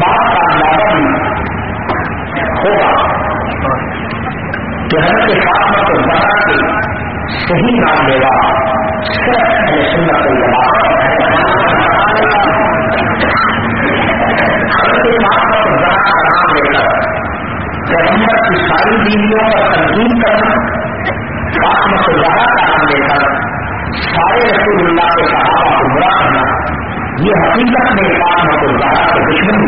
بات کا اندازہ بھی ہوگا کہ ہم کے ساتھ میں تو بتا کے صحیح نام لے گا صرف اہل کے ساتھ کا نام لے کی ساری بیویوں پر تنظیم کرنا، فاطمہ کو کا نام لے کر سارے رسول اللہ کے صحابہ کو برا کرنا یہ حقیقت میں کام الزہرا کا دشمن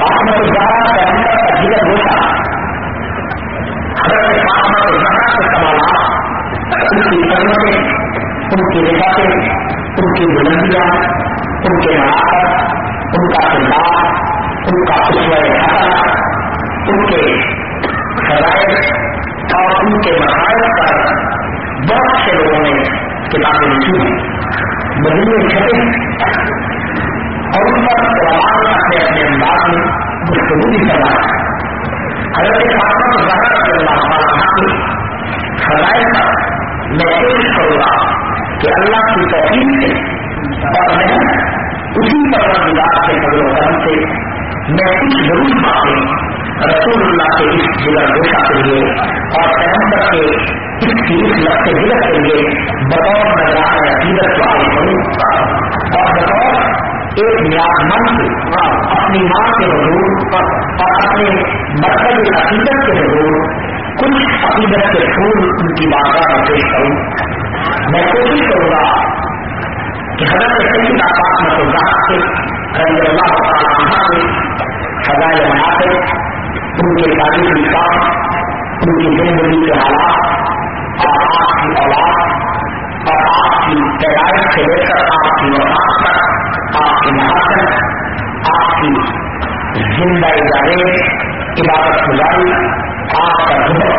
احمد الزہرا کا کا ذکر ہوتا حضرت احمد الزہرا کے سوالات ان کی سرمتیں ان کی رکاوٹیں ان کی بلندیاں ان کے مراکز ان کا کردار ان کا ان کے شرائط اور ان کے مسائل پر بہت سے لوگوں نے کتابیں لکھی ہیں؟ مجموعے چھپے اور ان پر قرآن اپنے اپنے انداز میں گفتگو بھی کر رہا ہے۔ حضرت فاطمہ زہرا رضی اللہ تعالیٰ کے فضائل پر میں کوشش کروں گا کہ اللہ کی توفیق سے اور میں اسی طرح پروردگار کے فضل و کرم سے میں کچھ ضرور باتیں رسول اللہ کے اس جگر گوشہ کے لیے اور پیغمبر کے اس کی اس لفظ جگر کے لیے بطور میں نظر عقیدت والے ہوں اور بطور ایک نیاز مند سے اپنی ماں کے حضور اور اپنے مرکز عقیدت کے حضور کچھ عقیدت کے پھول ان کی بازار میں پیش کروں۔ میں کوشش کروں گا کہ حضرت سید آپاک مسلح سے رضی اللہ تعالیٰ عنہ سے فضائے مناسب ان کے شادی نکاح ان کی زندگی کے حالات اور آپ کی اولاد اور آپ کی پیدائش سے لے کر آپ کی اولاد تک، آپ کی محاسن آپ کی زندہ ادارے عبادت گزاری، آپ کا ذمہ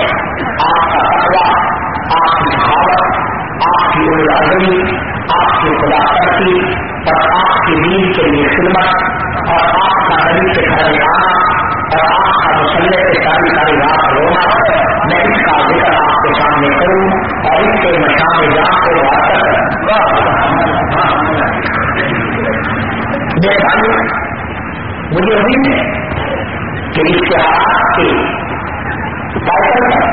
آپ کا تقوا آپ کی بھاوت آپ کی اولادی آپ کی خدا کرتی، اور آپ کے نیند کے لیے خدمت، اور آپ کا نبی کے گھر میں آنا کے مشام جان کو واقع میرے مجھے امید ہے کہ اشتہارات کے ٹائٹل پر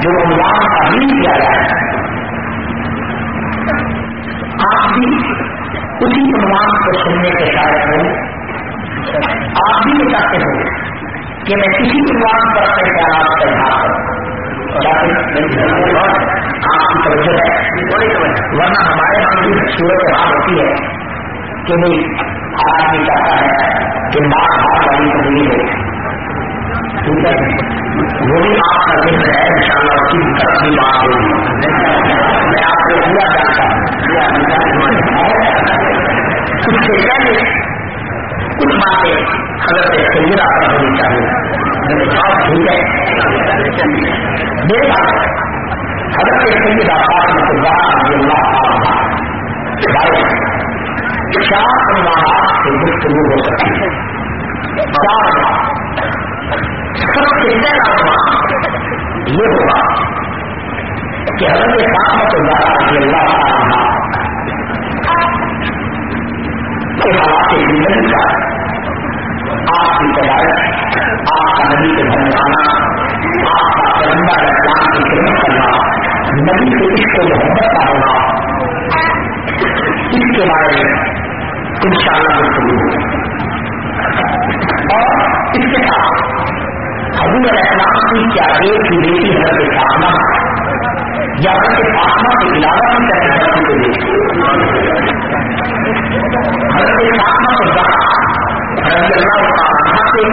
جو رمضان کا ریل کیا جائے، آپ بھی اسی عنوان کو سننے کے شاید ہوں۔ آپ بھی یہ چاہتے ہوں کہ میں کسی پروان پر اپنے خیالات کا اظہار کروں۔ آپ کی توجہ ہے ورنہ ہمارے یہاں کی صورت حال ہوتی ہے کہ نہیں؟ آدمی چاہتا ہے کہ ماں ہاتھ والی کو ملی ہو۔ ٹھیک ہے؟ وہ بھی آپ کا دن ہے ان شاء اللہ کی طرف بھی بات ہوگی۔ میں آپ کو پورا جانتا ہوں۔ کچھ سے پہلے کچھ باتیں حضرت سیدہ پر ہونی چاہیے۔ اور ٹھیک ہے؟ میرے بات حضرت سیدہ فاطمہ اللہ رضی اللہ تعالی بارے چار سے گفتگو ہو سکتی ہے چار سب سے پہلا عنوان یہ ہوگا کہ حضرت سامت اللہ رضی اللہ تعالیٰ کے حالات زندگی کا آپ کی تجارت، آپ کا نبی کے گھر میں آنا آپ کا پرندہ اسلام کی خدمت کرنا نبی کے اس کو محبت کا ہونا اس کے بارے میں ان شاء اللہ گفتگو اور اس کے ساتھ حضور السلام کی کیا ایک ہی بیٹی حضرت فاطمہ یا حضرت فاطمہ کے علاوہ بھی کیا کو دیکھتی حضرت فاطمہ کو ذرا رضی اللہ تعالیٰ سے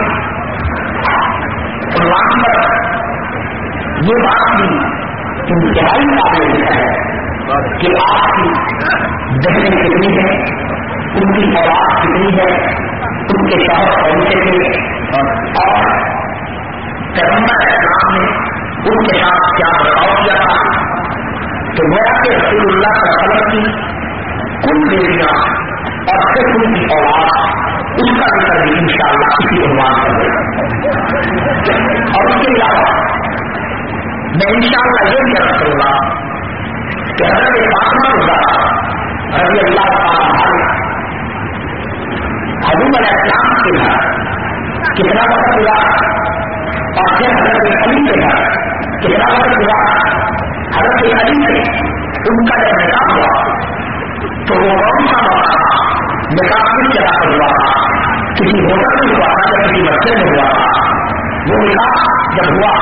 عنوان پر یہ بات بھی انتہائی قابل ہے کہ آپ کی بہنیں کتنی ہیں ان کی اولاد کتنی ہے، ان کے شہر کون سے تھے، اور پیغمبر اسلام نے ان کے ساتھ کیا برتاؤ کیا تھا؟ تو گویا کہ رسول اللہ کا خبر کی کل بیٹیاں اور پھر ان کی اولاد، اس کا ذکر بھی ان شاء اللہ اسی عنوان کر دے اور اس کے علاوہ میں ان شاء اللہ یہ بھی عرض کروں گا کہ حضرت فاطمہ رضا رضی اللہ تعالیٰ حضور علیہ السلام کے گھر کتنا وقت ہوا اور پھر حضرت علی کے گھر کتنا وقت ہوا حضرت علی سے ان کا جب نکاح ہوا تو وہ کون سا موقع تھا نکاح کس جگہ پر ہوا؟ کسی ہوٹل میں ہوا تھا یا کسی مسجد میں ہوا تھا؟ وہ نکاح جب ہوا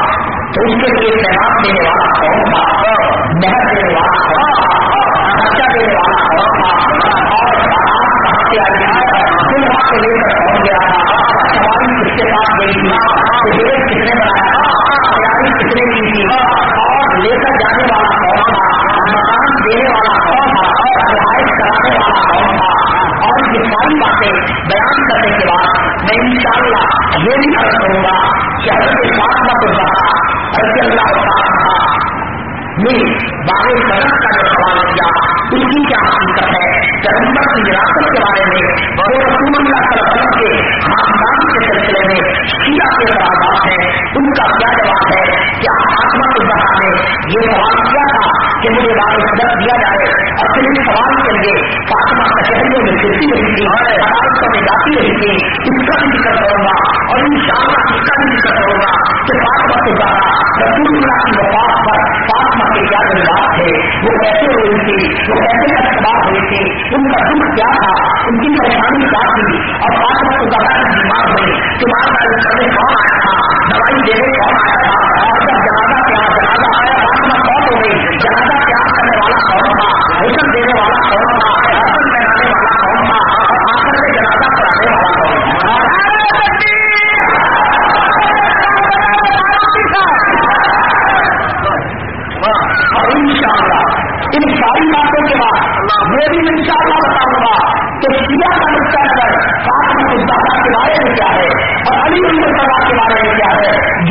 تو اس کے لیے تعداد دینے والا کچہریوں میں رہی جاتی رہی تھی اس کا بھی ذکر کروں گا۔ اور ان شاء اللہ اس کا بھی ذکر کروں گا کہ فاطمہ البہ رسول اللہ کی وفات پر فاطمہ کے کیا جذبات تھے، وہ کیسے ہوئی تھی وہ کیسے اخبار ہوئی تھی ان کا دکھ کیا تھا، ان کی پریشانی کیا تھی؟ اور فاطمہ کو زیادہ بیمار ہوئی تمہارا کرنے کون آیا تھا؟ دوائی دینے کون آیا تھا؟ اور جب جنازہ کیا، جنازہ آیا، فاطمہ کون ہو گئی جنازہ پیار کرنے والا کون تھا؟ حسن دینے والا کون تھا؟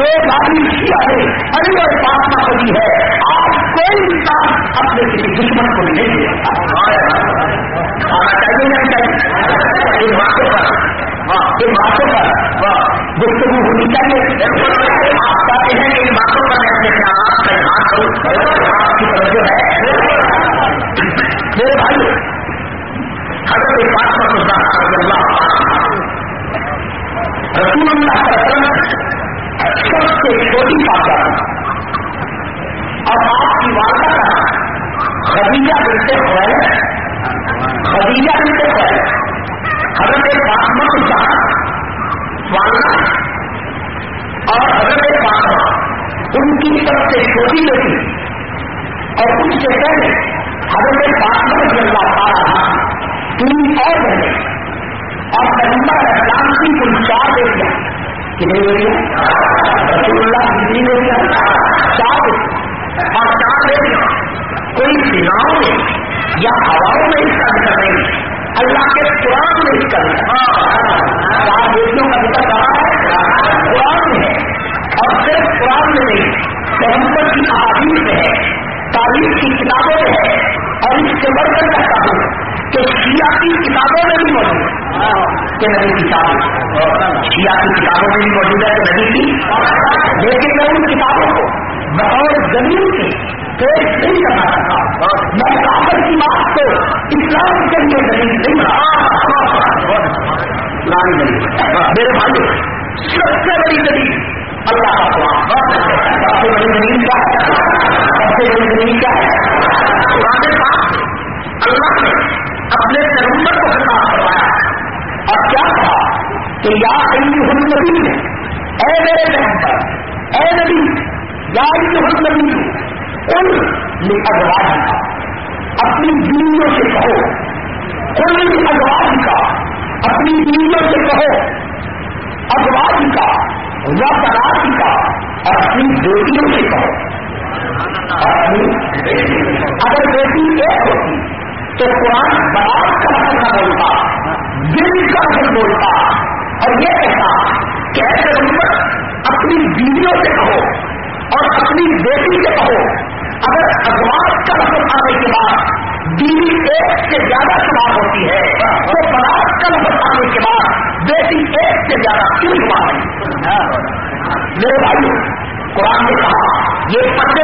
ایک آدمی گاڑی شیعہ ہے علی اور فاطمہ کو بھی ہے۔ آپ کوئی انسان اپنے کسی دشمن کو نہیں دے سکتا چاہیے نہیں چاہیے ان باتوں پر۔ ان باتوں پر۔ گفتگو ہونی چاہیے۔ آپ چاہتے ہیں کہ ان باتوں پر میں اپنے آپ کا ہاتھ کروں آپ کی توجہ ہے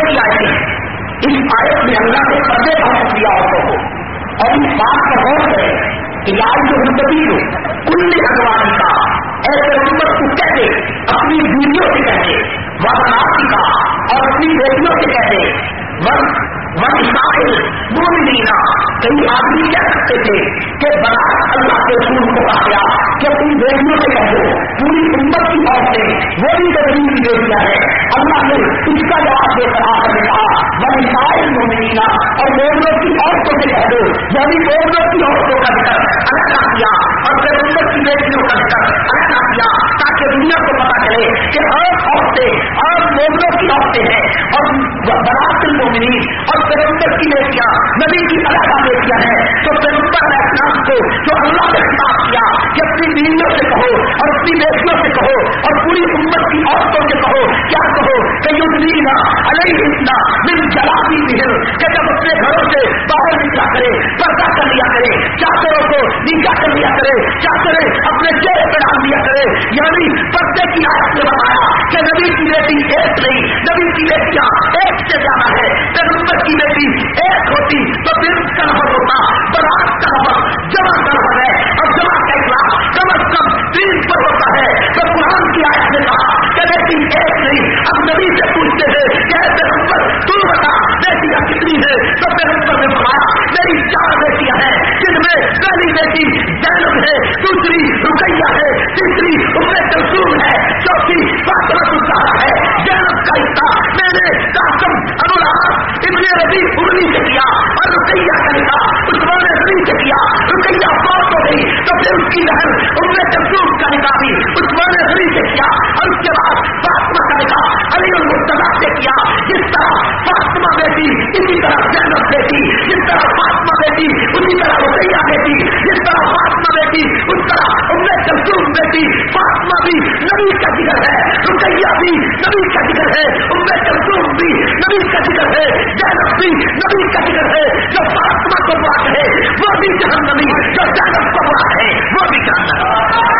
یہ کی آئے اس آیت میں اللہ نے پردے کا دیا عورتوں کو۔ اور اس بات کا غور کریں کہ یار جو زندگی ہو، کل اگوانی کا، ایسے امت کو کہتے، اپنی بیویوں سے کہتے وہ کا اور اپنی بیٹیوں سے کہتے۔ لینا کئی آدمی کہہ سکتے تھے کہ بڑا اللہ کے سور کو کہا کہ اپنی بیٹیوں سے کہہ دو۔ پوری امت کی عورتیں وہ بھی غریب کی بیٹیاں ہیں اللہ نے اس کا جواب دے کر آ کر کہا بڑی سائل مومنینا اور مومنوں کی عورتوں سے کہہ دو یعنی مومنوں کی عورتوں کا ذکر الگ کیا اور پھر کی بیٹیوں کا ذکر۔ دنیا کو پتا چلے کہ آپ عورتیں، آپ مومنوں کی عورتیں ہیں۔ اور برات المومنی اور پیغمبر کی بیٹیاں، نبی کی الگ بیٹیاں ہیں۔ تو پیغمبر اسلام کو، جو اللہ نے خطاب کیا کہ اپنی بیویوں سے کہو اور اپنی بیٹیوں سے کہو اور پوری امت کی عورتوں سے کہو۔ کیا کہو؟ کہ یدرینا علیہ اتنا من جلاتی بہر کہ جب اپنے گھروں سے باہر نکلا کرے، پردہ کر لیا کرے، چادروں کو نیچا کر لیا کرے، چادریں اپنے چہرے پہ ڈال دیا کرے۔ یعنی پردے کی آیت نے بتایا کہ نبی کی بیٹی ایک نہیں، نبی کی بیٹیاں ایک سے زیادہ ہے پیغمبر کی بیٹی ایک ہوتی تو دل کا نفر ہوتا؟ برات کا نفر جمع کا نفر ہے؟ اور جمع کم از کم تین پر ہوتا ہے۔ تو قرآن کی آیت نے کہا کہ بیٹی ایک نہیں، اب نبی سے پوچھتے ہیں، کہ پیغمبر، تو بتا بیٹیاں کتنی ہے تو پیغمبر نے بتایا میری چار بیٹیاں ہیں، جن میں پہلی بیٹی زینب ہے، دوسری رکیا ہے، تیسری ان میں ہے، چوتھی فاطمہ ہے۔ زینب کا حصہ میں نے کاسم انوراگ ابن ربی ارنی سے کیا اور رکیا کا لکھا عثمان ربی سے کیا۔ رکیا کی ان میں کا لکھا بھی۔ عثمان ربی سے کیا، اور اس کے بعد فاطمہ کا نکاح علی المرتبہ سے کیا۔ جس طرح فاطمہ بیٹی اسی طرح جنت بیٹی، جس طرح فاطمہ بیٹی اسی طرح رکیا بیٹی، جس طرح فاطمہ بیٹی اس طرح کلثوم بیٹی فاطمہ بھی نبی کا ذکر ہے رکیہ بھی نبی کا ذکر ہے ان کلثوم بھی نبی کا ذکر ہے زینب بھی نبی کا ذکر ہے، جو فاطمہ کو بات ہے وہ بھی جہن نبی جو زینب کو بات ہے وہ بھی جہن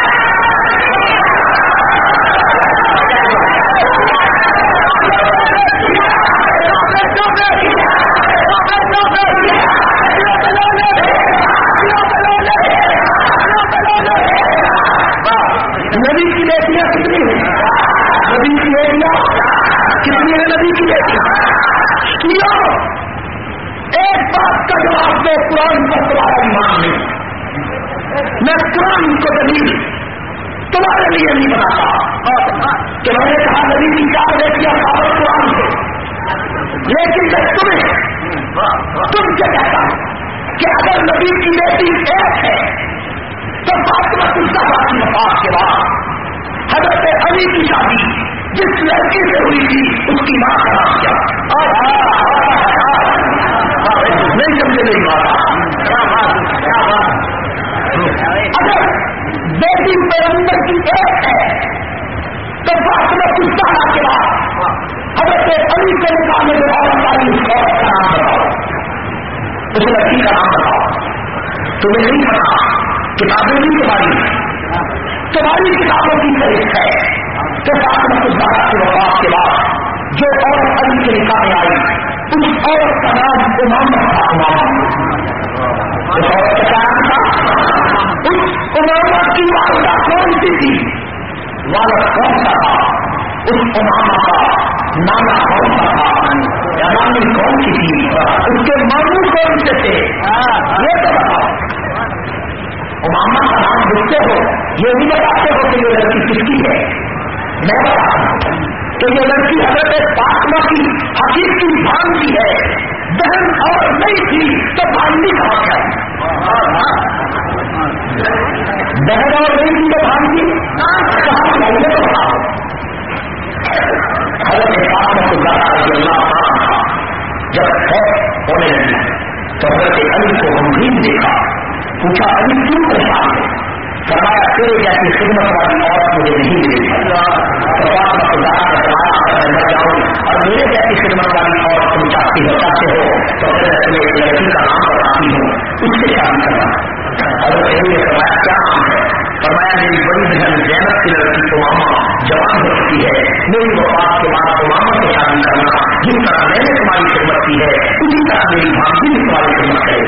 جوان ہو چکی ہے۔ میری وفات کے بعد تو سے شادی کرنا جس طرح میں نے تمہاری خدمت کی ہے، اسی طرح میری بھابی بھی تمہاری خدمت کرے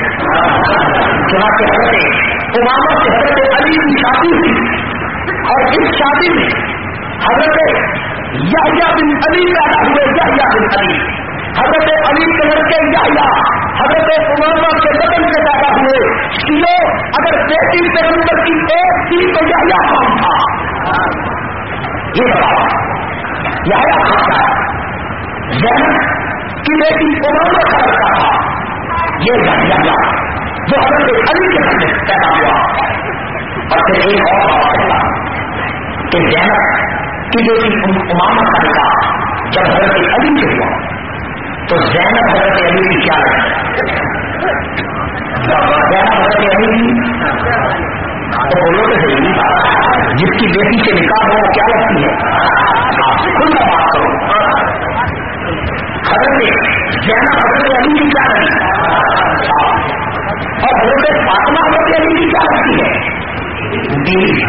جہاں کے حضرت اماما سے حضرت علی کی شادی ہوئی۔ اور اس شادی میں حضرت یا بن علی پیدا ہوئے یا بن علی۔ حضرت علی کے لڑکے یا حضرت اماما کے بدن سے پیدا ہوئے۔ کیوں؟ اگر بیٹی کے اندر کی ایک تھی تو یا کام تھا؟ یہ بتاؤ یا کھاتا ہے کی بیٹی اماما کا لڑکا تھا، یہ یا جو حضرت علی کے گھر میں پیدا ہوا۔ اور پھر ایک اور بات کہتا کہ زینب کی بیٹی امامت کا نکاح جب حضرت علی سے ہوا، تو زینب حضرت علی کی کیا لگتی زینب حضرت علی کی۔ تو بولو تو صحیح بات جس کی بیٹی سے نکاح ہو کیا لگتی ہے؟ آپ خود کا بات کرو۔ حضرت زینب حضرت علی کی کیا لگتی اور حضرت فاطمہ حضرت علی کی کیا لگتی ہے؟ بیوی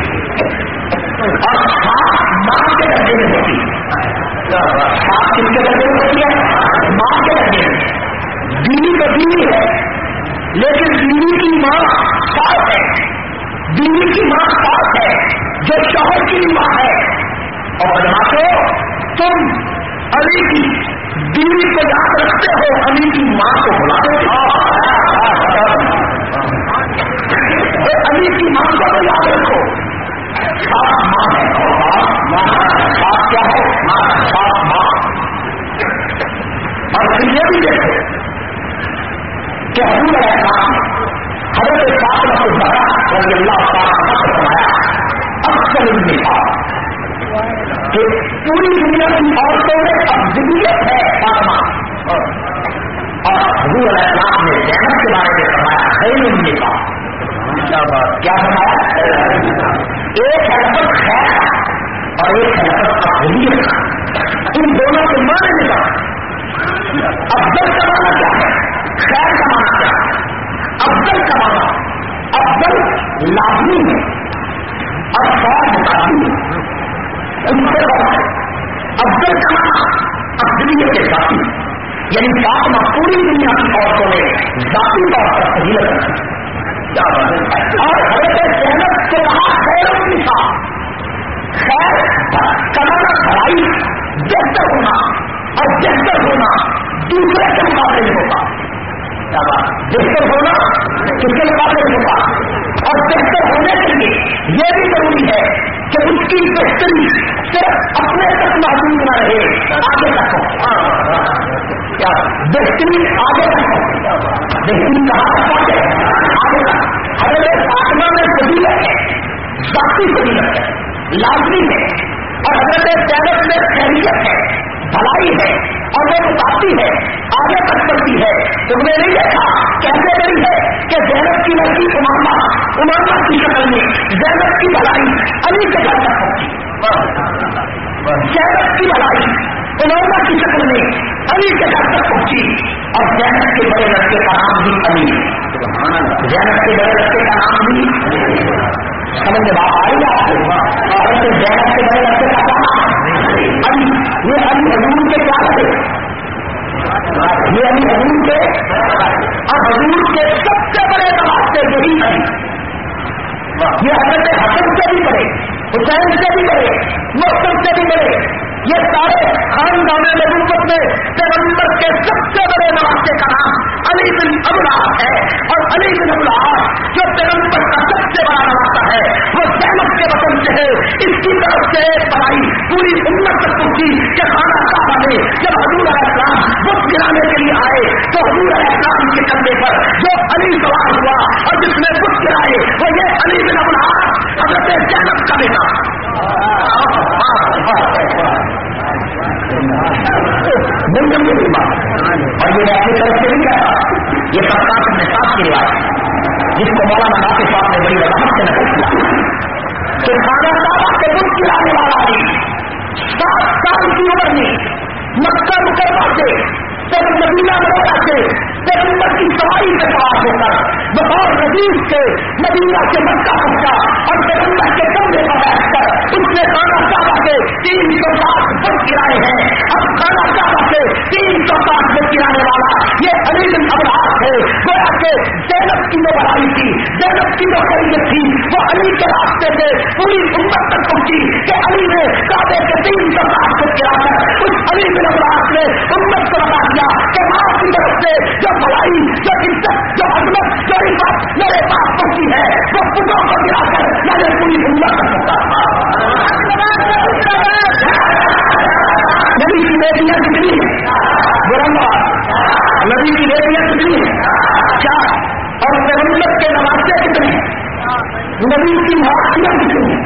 اور خاص ماں کے درجے میں ہوتی ہے۔ خاص کس کے درجے میں ہوتی ہے؟ ماں کے درجے میں۔ بیوی تو بیوی ہے، لیکن بیوی کی ماں ساس ہے۔ بیوی کی ماں ساس ہے۔ جو شوہر کی ماں ہے۔ اور بدماشو تم علی کی بیوی کو یاد رکھتے ہو، علی کی ماں کو بلا علی کی ماں کو یاد رکھو۔ سات ماں ہے۔ سات کیا ہے؟ سات ماں۔ اور پھر یہ بھی دیکھو کہ حضور علیہ السلام حضرت سات کو رضی اللہ تعالیٰ النساء کہ پوری دنیا کی عورتوں میں افضلیت ہے فاطمہ۔ اور حضور علیہ السلام نے زینب کے بارے میں فرمایا خیر النساء۔ کیا فرمایا؟ ایک حرکت خیر اور ایک حرکت اقلیت ان دونوں کے معنی میں افضل کا مانا کیا ہے؟ خیر کا مانا کیا ہے؟ افضل کا مانا افضل لازمی ہے۔ اور خیر متعدی ہے ان سے افضل کا افضلیت کے ساتھی یعنی فاطمہ پوری دنیا کی عورتوں نے ذاتی طور پر فضیلت رکھی اور حضرت محنت سے کہا خیر کی تھا خیر، کمانا بھلائی، بہتر ہونا اور بہتر ہونا دوسرے کے مقابلے میں ہوگا بہتر ہونا کس کے مقابلے میں ہوگا اور بہتر ہونے کے لیے یہ بھی ضروری ہے کہ اس کی بہتری صرف اپنے تک محدود نہ رہے، آگے تک کیا؟ بہتری آگے تک ہو۔ بہتری کہاں تک پہنچے آگے تک۔ حضرت آتما میں فضیلت ہے ذاتی فضیلت ہے، لازمی ہے۔ اور حضرت زینب میں خیریت ہے۔ بھلائی ہے اور وہ بتاتی ہے آگے تک چلتی ہے تم نے نہیں دیکھا کیسے رہی ہے کہ زینب کی لڑکی اماما اماما کی شکل میں زینب کی بھلائی علی کے گھر تک پہنچی زینب کی بھلائی اماما کی شکل میں علی کے گھر تک پہنچی اور زینب کے بڑے لڑکے کا نام بھی علی زینب کے بڑے لڑکے کا نام بھی سمجھ میں بات آئی آپ کو زینب کے بڑے لڑکے یہ علی حضور کے کیا تھے یہ ابھی حضور کے اور حضور کے سب سے بڑے نماز یہی ہیں یہ حضرت حسن سے بھی بڑے، حسین سے بھی بڑے مسلم سے بھی بڑے۔ یہ سارے خاندان نبوت میں پیغمبر کے سب سے بڑے نواسے کا نام علی بن ابلا ہے اور علی بن ابلا جو پیغمبر کا سب سے بڑا نواسا ہے وہ سہمت کے وطن سے ہے اس کی طرف سے پڑھائی پوری امت تک پہنچی کہ خانہ کعبہ میں جب حضور علیہ السلام بت گرانے کے لیے آئے تو حضور علیہ السلام کے کندھے پر جو علی سوار ہوا اور جس نے بت گرائے وہ یہ علی بن ابلا حضرت زینب کا بیٹا ملزم کی بات اور یہ میں اپنی طرف سے نہیں کہتا۔ یہ سب کا اپنے ساتھ کی روایت جس کو مولانا ناصف صاحب نے بڑی وضاحت سے نقل کیا۔ کہ کھانا صاحب کے دودھ کھلانے والا آدمی سات سال کی عمر میں مکہ مکرمہ سے پھر مدینہ مرا سے پیغمبر کی سواری کے پاس ہو کر بہت نزیز سے مدینہ سے مکہ پہنچا اور کی جو بڑائی تھی زینب کی جو خرید تھی، وہ علی کے راستے سے پوری امت تک پہنچی کہ علی نے کعبے کے تین سو سات بت گرا کر اس علی بن ابراج نے امت کو بتا دیا کہ ماں کی طرف سے جو بڑائی جو عزت، جو عظمت جو عزت میرے پاس پہنچی ہے، وہ پتوں کو گرا کر میں نے پوری امت کر سکتا نبی کی بیٹیاں کتنی ہیں؟ برما نبی کی بیٹیاں کتنی ہیں چار اور پیغمبر کے نوازے کتنے ہیں نبی کی معاشیاں کتنی ہیں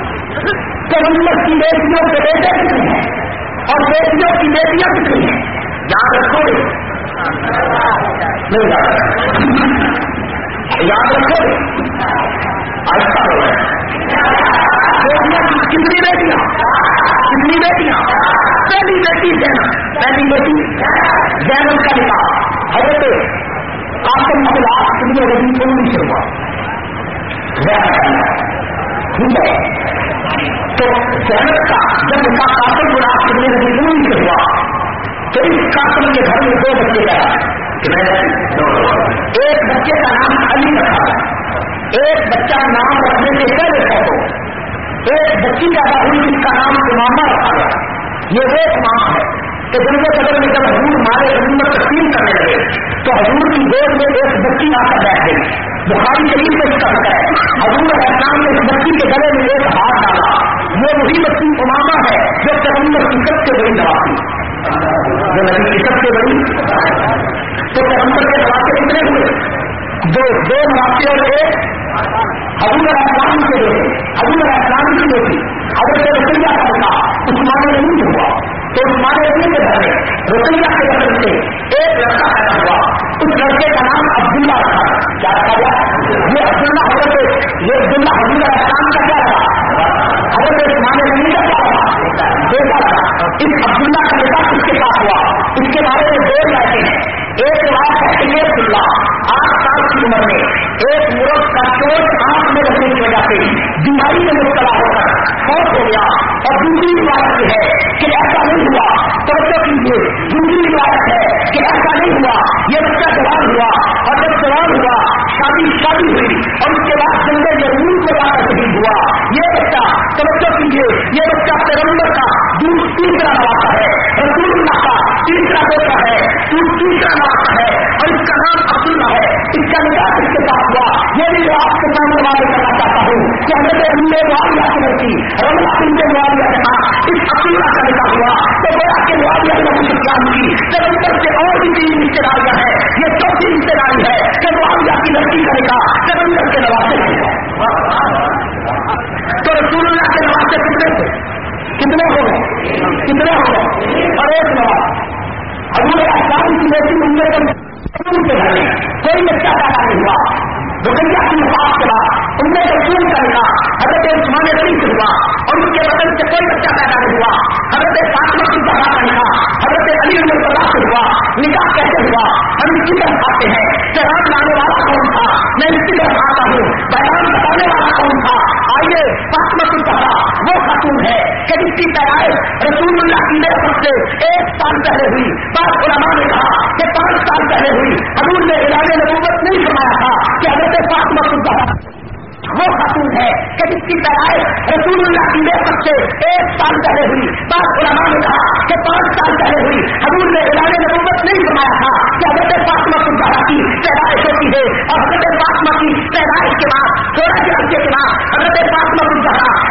پیغمبر کی بیٹیوں کے بیٹے کتنے ہیں اور بیٹیوں کی بیٹیاں کتنی ہیں یاد رکھو۔ نہیں یاد رکھو۔ ایسا اچھا ہو رہا ہے کتنی بیٹیاں؟ کتنی بیٹیاں؟ پہلی بیٹی زینب۔ پہلی بیٹی زینب کا نکاح۔ حضرت قاسم ابلا کتنی ربی انیس سے ہوا ٹھیک ہے تو زینب کا جب نکاح قاسم بلا کتنی ربی انیس سے ہوا تو اس قاسم کے گھر میں دو بچے پیدا ایک بچے کا نام علی رکھا ایک بچہ نام رکھنے سے پہلے پہلے ایک بچی پیدا ہوئی، جس کا نام امامہ رکھا گیا۔ یہ وہ امام ہے۔ کہ دن کے قدر میں جب حضور مارے حضور میں تقسیم کرنے لگے، تو حضور کی گود میں ایک بچی آ کر بیٹھ گئی۔ بخاری شریف میں اس کا ذکر ہے۔ حضور السلام نے اس بچی کے گلے میں ایک ہاتھ ڈالا۔ وہ وہی بچی امامہ ہے جو پیغمبر کی سب سے بڑی دوا تھی جو نبی کی سب سے بڑی۔ تو پیغمبر کے نواسے کتنے ہوئے؟ دو دو نواسے اور ایک۔ حضور السلام کے بیٹے حضور السلام کی بیٹی۔ حضرت رسیہ کا بتا عثمان نہیں ہوا تو عثمان علی کے گھر میں رسیہ کے وطن سے ایک لڑکا پیدا ہوا۔ اس لڑکے کا نام عبداللہ رکھا کیا رکھا گیا یہ عبداللہ حضرت یہ عبداللہ حضور السلام کا کیا رہا حضرت عثمان علی کا کیا رہا بیٹا رہا اس عبداللہ کا بیٹا کس کے پاس ہوا۔ اس کے بارے میں دو رہتے ہیں۔ ایک رات ہے ایک اللہ آٹھ سال کی عمر میں ایک مرغ کا چوٹ آنکھ میں رکھنے کی وجہ سے بیماری میں مبتلا ہو کر فوت ہو گیا اور دوسری روایت یہ ہے توجہ دوسری روایت ہے کہ ایسا نہیں ہوا، یہ بچہ جوان ہوا اور جب جوان ہوا، شادی شادی ہوئی اور اس کے بعد جنگل ضرور کو جا کر شہید ہوا۔ یہ بچہ توجہ کیجیے، یہ بچہ پیغمبر کا دور تیسرا نواسا ہے، رسول اللہ کا تیسرا بیٹا ہے دور تیسرا نواسا ہے اور اس کا نام عبداللہ ہے۔ اس کا نکاح اس کے ساتھ ہوا۔ یہ بھی آپ کے سامنے والے کرنا چاہتا ہوں کہ حضرت ہندے معاویہ کی لڑکی رمضا ہندے معاویہ کے ساتھ اس عبداللہ کا نکاح ہوا۔ تو معاویہ نے مسلمان کی جب سے اور بھی تین رشتے داریاں ہیں یہ چوتھی رشتے داری ہے کہ معاویہ کی لڑکی کا نکاح جب اندر کے نواسے تو رسول اللہ کے نواسے کتنے تھے کتنے ہو گئے کتنے ہو گئے اور ایک نواز ابو اسلام کی بیٹی ان میں کوئی بچہ پیدا نہیں ہوا رکیا کی وفات کے بعد ان میں رسول کا نکاح حضرت عثمان علی سے ہوا اور ان کے بدن سے کوئی بچہ پیدا نہیں ہوا۔ حضرت فاطمہ کی بہرا کا نکاح حضرت علی اللہ سے ہوا۔ نکاح کیسے ہوا؟ ہم اس کی طرف آتے ہیں۔ چران لانے والا کون تھا؟ میں اس کی طرف آتا ہوں۔ بیان بتانے والا کون تھا؟ آئیے، فاطمہ کی بہرا وہ خاتون ہے کہ جس کی پیدائش رسول اللہ کی میرے سے ایک سال پہلے ہوئی۔ بات علماء نے کہا کہ پانچ سال پہلے ہوئی۔ حضور نے علاج نبوت نہیں فرمایا تھا کہ حضرت فاطمہ سلطان وہ خاتون ہے کہ جس کی پیدائش رسول اللہ کی بے سے ایک سال پہلے ہوئی۔ بات علماء نے کہا کہ پانچ سال پہلے ہوئی۔ حضور نے علاج نبوت نہیں فرمایا تھا کہ حضرت فاطمہ سلطان کی پیدائش ہوتی ہے اور حضرت فاطمہ کی پیدائش کے بعد تھوڑا سے عرصے کے بعد حضرت فاطمہ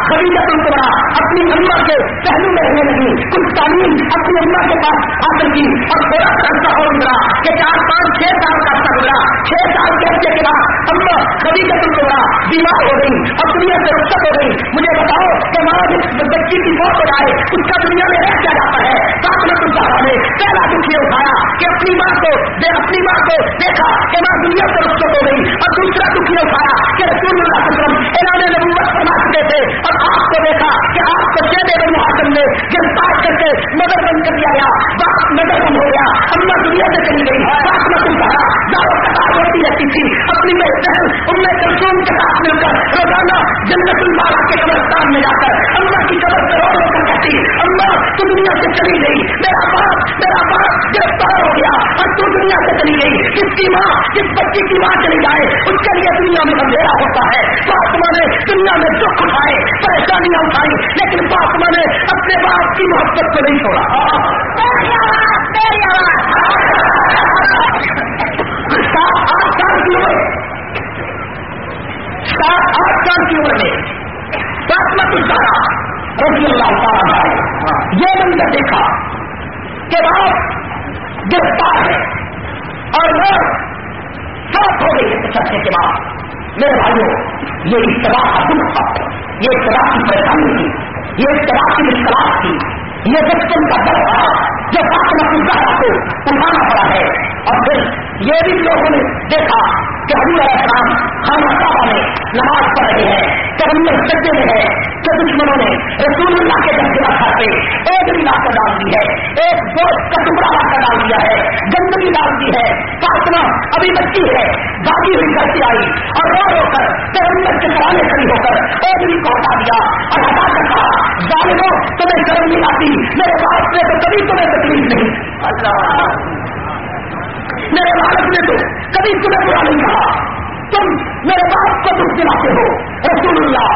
سلطان خبیجت القرا اپنی اما کے پہلو میں رہنے لگی، کچھ تعلیم اپنی اما کے پاس حاصل کی اور تھوڑا سا عرصہ ہو گزرا کہ چار پانچ چھ سال کا عرصہ گزرا۔ چھ سال کے عرصے کے بعد اما خبیجت القرا بیمار ہو گئی، اپنی سے رخصت ہو گئی۔ مجھے بتاؤ کہ ماں جس بچی کی موت ہو جائے اس کا دنیا میں رہ کیا جاتا ہے؟ ساتھ میں تم نے پہلا دکھ یہ اٹھایا کہ اپنی ماں کو دے، اپنی ماں کو دیکھا کہ ماں دنیا سے رخصت ہو گئی۔ اور دوسرا دکھ یہ اٹھایا کہ رسول اللہ علیہ وسلم، اعلان نبوت فرما چکے تھے۔ اور آپ کو دیکھا کہ آپ کو شید بن محاصم نے گرفتار کر کے نظر بند کر دیا گیا۔ باپ نظر بند ہو گیا۔ اما دنیا سے چلی گئی۔ بات میں تم کہا دعوت کتار ہوتی رہتی تھی۔ اپنی میں بہن ان میں کرسوم کے ساتھ مل کر روزانہ جنت المالا کے قبرستان میں جا کر اللہ کی قبر سے رو رو کر کہتی اللہ تو دنیا سے چلی گئی۔ میرا باپ میرا باپ گرفتار ہو گیا اور تو دنیا سے چلی گئی۔ کس کی ماں کس بچی کی ماں چلی جائے؟ اس کے لیے دنیا میں اندھیرا ہوتا ہے۔ فاطمہ نے دنیا میں دکھ اٹھائے پریشانیاں اٹھائی لیکن فاطمہ نے اپنے باپ کی محبت کو نہیں چھوڑا۔ آٹھ سال کی عمر سات آٹھ سال کی عمر میں الزارا رضی اللہ تعالیٰ یہ منظر دیکھا۔ کے بعد گرفتار ہے۔ اور وہ سڑک ہو گئی ہے چرچے کے بعد۔ میرے بھائیوں یہ اطلاع کا دکھ تھا۔ یہ اطلاع کی پریشانی تھی۔ یہ اطلاع کی اختلاف تھی۔ یہ بچپن کا در تھا۔ جو فاطمہ الزہرا کو اٹھانا پڑا ہے۔ اور پھر یہ بھی لوگوں نے دیکھا کہ حضور علیہ السلام خانہ صاحبہ میں نماز پڑھ رہے ہیں کہ سجے میں ہے کہ دشمنوں نے رسول اللہ کے جب گلا کھاتے ایک بھی لا کر ڈال دی ہے۔ ایک گوشت کا ٹکڑا لا کر ڈال دیا ہے۔ گندگی ڈال دی ہے۔ فاطمہ ابھی بچی ہے۔ باقی ہوئی گھر سے آئی اور رو رو کر پیغمبر کے سرانے کھڑی ہو کر ایک بھی کو ہٹا دیا اور ہٹا کر کہا، ظالموں، تمہیں شرم نہیں آتی۔ میرے باپ نے تو کبھی تمہیں تکلیف نہیں۔ اللہ، میرے بالک نے تو کبھی تمہیں برا نہیں کہا۔ تم میرے باپ کو دکھ دلاتے ہو۔ رسول اللہ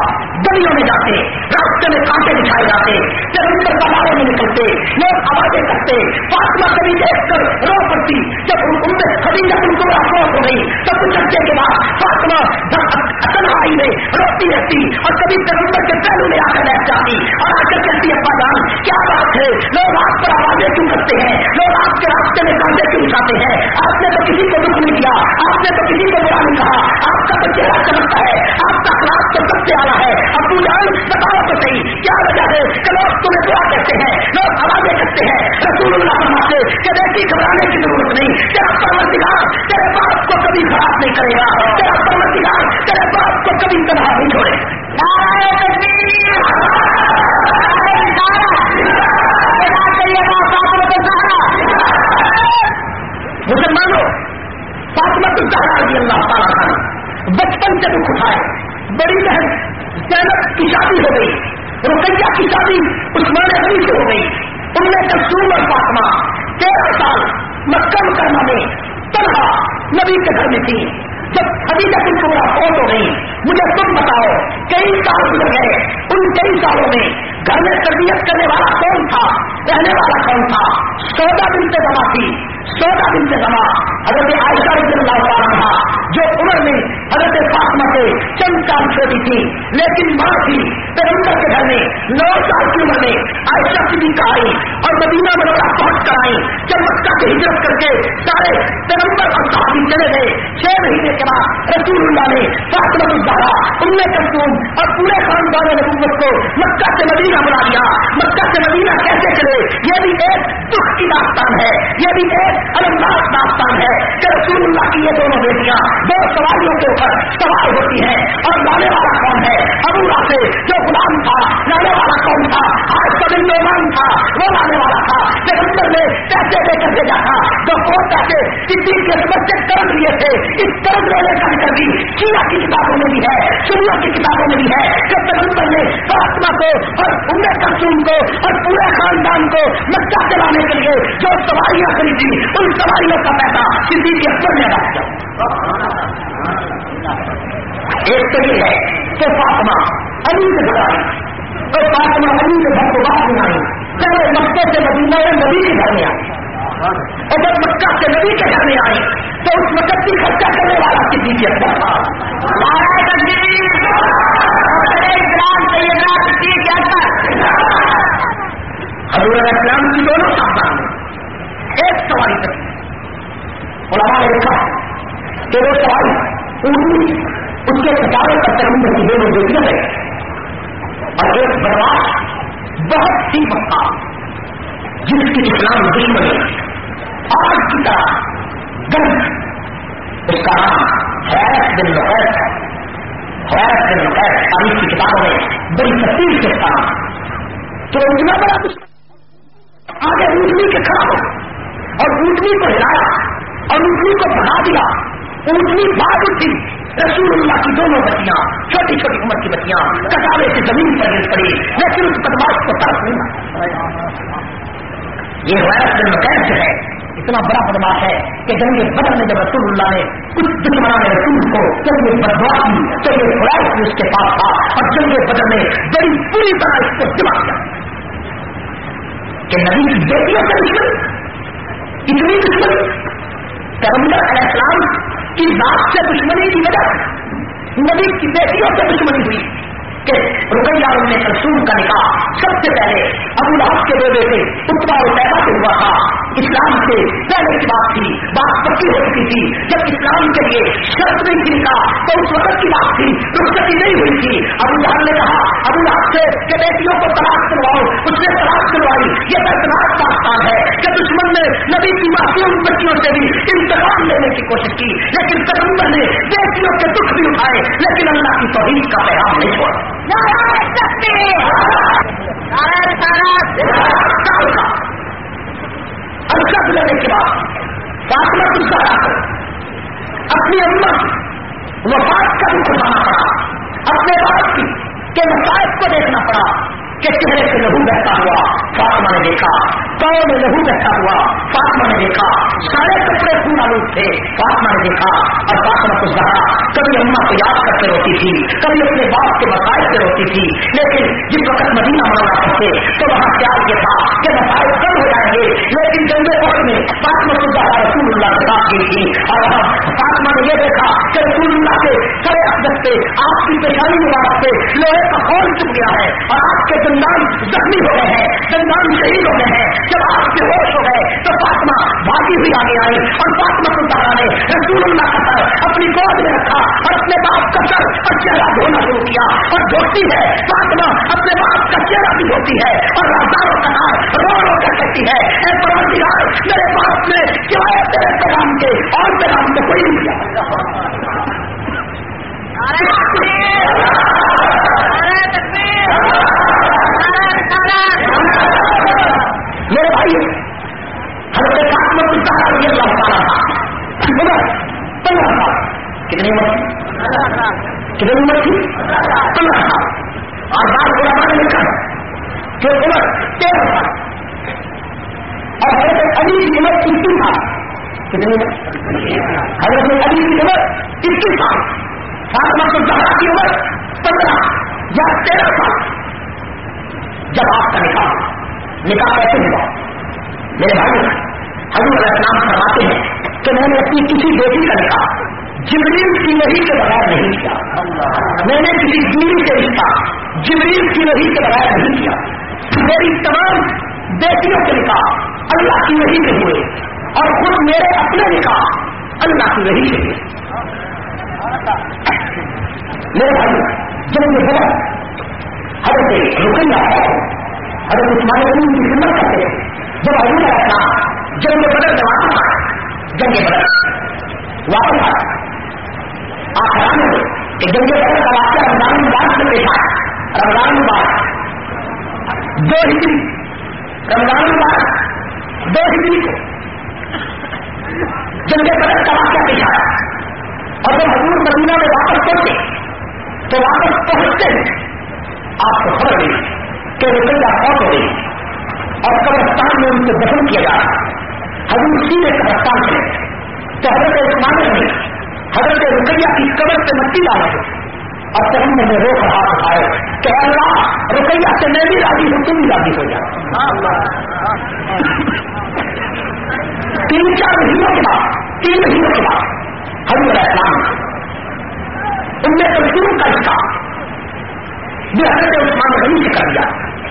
گلیوں میں جاتے، راستے میں کانٹے بچھائے جاتے جب بازاروں میں نکلتے، لوگ آوازیں کرتے، فاطمہ کبھی دیکھ کر رو پڑتی۔ جب ان میں کبھی جب ان کو افواہ ہو گئی تب کچھ عرصے کے بعد فاطمہ تنہائی میں روتی رہتی اور کبھی پیغمبر کے پہلو میں آ کر بیٹھ جاتی اور آ کر کہتی، ابا جان، کیا بات ہے؟ لوگ آپ پر آوازیں کیوں کرتے ہیں؟ لوگ آپ کے راستے میں کانٹے کیوں اٹھاتے ہیں؟ آپ نے تو کسی کو دکھ نہیں کیا آپ نے تو کسی کو برا نہیں کہا۔ آپ کا تو چہرہ چمکتا ہے آپ کا کلاس تو سب سے آنا ہے ابو جان بتاؤ تو صحیح کیا وجہ ہے کہ لوگ تمہیں دعا کہتے ہیں لوگ آوازیں کرتے ہیں رسول اللہ فرماتے کہ بیٹی گھبرانے کی ضرورت نہیں تیرا پرمردگار تیرے باپ کو کبھی خراب نہیں کرے گا تیرا پرمردگار تیرے باپ کو کبھی تنہا نہیں چھوڑے مسلمانوں فاطمت الزہرا رضی اللہ تعالیٰ بچپن سے دکھ اٹھائے بڑی بہن زینب کی شادی ہو گئی۔ رقیہ کی شادی عثمان علی سے ہو گئی۔ ان میں کسوم اور فاطمہ۔ تیرہ سال مکہ مکرمہ میں تنہا نبی کے گھر میں تھی۔ جب ابھی تک ان کو فوت ہو گئی مجھے تم بتاؤ، کئی سال گزر گئے۔ ان کئی سالوں میں گھر میں تربیت کرنے والا کون تھا؟ رہنے والا کون تھا؟ سودا دن سے جمع تھی سودا دن سے جمع حضرت عائشہ رضی اللہ تعالیٰ تھا جو عمر میں حضرت فاطمہ سے چند سال چھوٹی تھی، لیکن ماں تھی پیغمبر کے گھر میں، نو سال کی عمر میں عائشہ کی کا آئی اور مدینہ مرکہ پہنچ کر آئی۔ جب مکہ سے ہجرت کر کے سارے پیغمبر اور صحابی چلے گئے، چھ مہینے کے بعد رسول اللہ نے فاطمہ الزہرا ام کلثوم اور پورے خاندان نبوت کو مکہ سے مدینہ بنا دیا مکہ سے مدینہ کیسے چلے؟ یہ بھی ایک دکھ کی داستان ہے، یہ بھی ایک المداس داستان ہے کہ رسول اللہ کی یہ دونوں بیٹیاں دو سواریوں کے اوپر سوار ہوتی ہیں اور لانے والا کون ہے؟ ابو سے جو غلام تھا لانے والا کون تھا؟ آج کبھی نومان تھا، وہ لانے والا تھا پیغمبر نے پیسے دے کر بھیجا تھا، جو کون پیسے کسی کے بچے قرض لیے تھے، اس قرض لینے کا کر بھی چینا کی کتابوں میں بھی ہے سنیا کی کتابوں میں بھی ہے کہ پیغمبر نے فاطمہ کو اور عمر کسوم کو اور پورے خاندان کو مکہ چلانے کے لیے جو سواریاں خریدی، ان سواریوں کا پیسہ کسی کے اکثر میں ادا کیا ایک تو یہ ہے کہ فاطمہ علی سے بتائی تو فاطمہ علی کے گھر کو بات سنائی جب وہ مکے سے مدینہ نبی کے گھر میں آئی اور جب مکہ سے نبی کے گھر میں آئی تو اس وقت کی خرچہ کرنے والا کسی کی اکثر تھا۔ حضور اسلام کی دونوں ساتھ ایک سواری تک علماء نے لکھا کہ وہ سواری پوری اس کے کتابوں کا ترمیم کی دونوں بیٹیاں ہے اور ایک برباد بہت ہی پکا جس کی اسلام دشمنی آج کی طرح گرم۔ اس کا نام حیرت بن لقیت حیرت بن لقیت تاریخ کی کتابوں میں بڑی تفصیل سے تھا تو اتنا بڑا دشمن آگے اونٹنی کے کھڑا ہو اور اونٹنی کو ہلایا اور اونٹنی کو بنا دیا۔ اونٹنی بھاگ اٹھی رسول اللہ کی دونوں بچیاں، چھوٹی چھوٹی عمر کی بچیاں کٹارے سے زمین پر گر پڑی لیکن اس بدماش کو طرف نہیں یہ وائرس دن مقید جو ہے، اتنا بڑا بدماش ہے کہ جنگ بدر میں جب رسول اللہ نے کچھ دشمنان رسول کو جب یہ بدوا کی تو یہ وائرس بھی اس کے پاس تھا اور جنگ بدر میں بڑی پوری طرح اس کو دماغ کیا۔ کہ نبی کی بیٹیوں سے دشمن اتنی دشمن پیغمبر علیہ السلام کی ذات سے دشمنی کی وجہ نبی کی بیٹیوں سے دشمنی ہوئی۔ کہ رقیہ نے رسول کا نکاح سب سے پہلے ابو لہب کے دو بیٹے اتبا اور پیدا سے ہوا تھا۔ اسلام سے پہلے کی بات تھی، بات پکی ہو چکی تھی۔ جب اسلام کے لیے شرط نہیں تھی کا تو اس وقت کی بات تھی، رخصتی نہیں ہوئی تھی۔ ابو لہب نے کہا، ابو لہب سے کہ بیٹیوں کو تلاش کرواؤ، اس نے تلاش کروائی۔ یہ دردناک داستان ہے کہ دشمن نے نبی کی معصوم بچیوں سے بھی انتظام لینے کی کوشش کی۔ لیکن پیغمبر نے بیٹیوں کے دکھ بھی اٹھائے، لیکن اللہ کی توحید کا پیغام نہیں چھوڑا ارشد لینے کے بعد فاطمہ کی سارا اپنی امت وفات کا بھی اٹھانا پڑا اپنے باپ کی کے وفات کو دیکھنا پڑا کہ چہرے سے لہو بہتا ہوا، فاطمہ نے دیکھا، پاؤں میں لہو بہتا ہوا، فاطمہ نے دیکھا، سارے کپڑے پورا لوگ تھے، فاطمہ نے دیکھا، اور فاطمہ کو کہا کبھی اما کو یاد کرتے روتی تھی، کبھی اپنے باپ کے مسائل سے روتی تھی، لیکن جس وقت مدینہ منورہ کرتے تو وہاں خیال یہ تھا کہ مسائل کم ہو جائیں گے لیکن جنگے پوٹ میں فاطمہ کو رسول اللہ سے بات کی تھی۔ اور فاطمہ نے یہ دیکھا کہ رسول اللہ کے سڑے افزت سے آپ کی پیشانی مبارک سے لوہے کا خون چک گیا ہے۔ اور آپ کے دندان زخمی ہو گئے ہیں دندان شہید ہو گئے ہیں۔ جب آپ کے ہوش ہو گئے تو فاطمہ بھاگی ہوئی آگے آئی۔ اور فاطمہ کو نے رسول اللہ کا سر اپنی گود میں رکھا اور اپنے باپ کا سر اور چہرہ دھونا شروع کیا۔ اور دھوتی ہے، فاطمہ اپنے باپ کا چہرہ بھی دھوتی ہے اور رازداروں کا نام رو رو کر کہتی ہے۔ اے پروردگار میرے باپ نے سوائے تیرے پیغام کے؟ اور پیغام کو کوئی نہیں میرے بھائی ہم کے ساتھ میں کچھ کہا رضی اللہ تعالیٰ پندرہ سال۔ کتنی عمر کتنی عمر تھی؟ پندرہ سال۔ اور بات علماء نے لکھا کہ عمر تیرہ سال۔ اور حضرت علی کی عمر اکیس سال کتنی حضرت علی کی عمر اکیس سال فاطمہ کو زہرا کی عمر پندرہ یا تیرہ سال۔ جب آپ کا نکاح نکاح کیسے ہوا؟ میرے بھائی، حضور السلام فرماتے ہیں کہ میں نے اپنی کسی بیٹی کا نکاح جبریل کی وہی کے بغیر نہیں کیا۔ میں نے کسی بیوی سے رشتہ جبریل کی وہی کے بغیر نہیں کیا۔ میری تمام بیٹیوں کے نکاح اللہ کی وہی سے ہوئے۔ اور خود میرے اپنے نکاح اللہ کی وہی سے ہوئے۔ میرے بھائی، جب یہ بڑا حضرت رکیا ہے، حضرت عثمان علیم کی خدمت کرتے جب علی حضور رہا جب یہ بدل جواب جب یہ بدل واپس آیا آخران میں کہ جب یہ بدل کا واقعہ رمضان مبارک سے پیش آیا۔ رمضان مبارک۔ دو ہجری۔ رمضان مبارک دو ہجری کو۔ جب یہ بدل کا واقعہ پیش آیا اور جب حضور مدینہ میں واپس پہنچے، تو واپس پہنچتے ہیں آپ کو خبر ملی کہ رکیا فوت ہو گئی اور قبرستان میں ان کو دفن کیا جا رہا۔ حضور سیدھے قبرستان سے تو حضرت عثمان نے حضرت رکیا کی قبر سے مٹی ڈالے اور پھر ہم نے روک رہا اٹھائے کہ اللہ رکیا سے میں بھی راضی ہوں تم بھی راضی ہو جاؤ تین چار مہینوں کے بعد، تین مہینوں کے بعد حضرت اسلام، ان میں ترجم کا حصہ یہ حضرت عثمان غنی سے کر دیا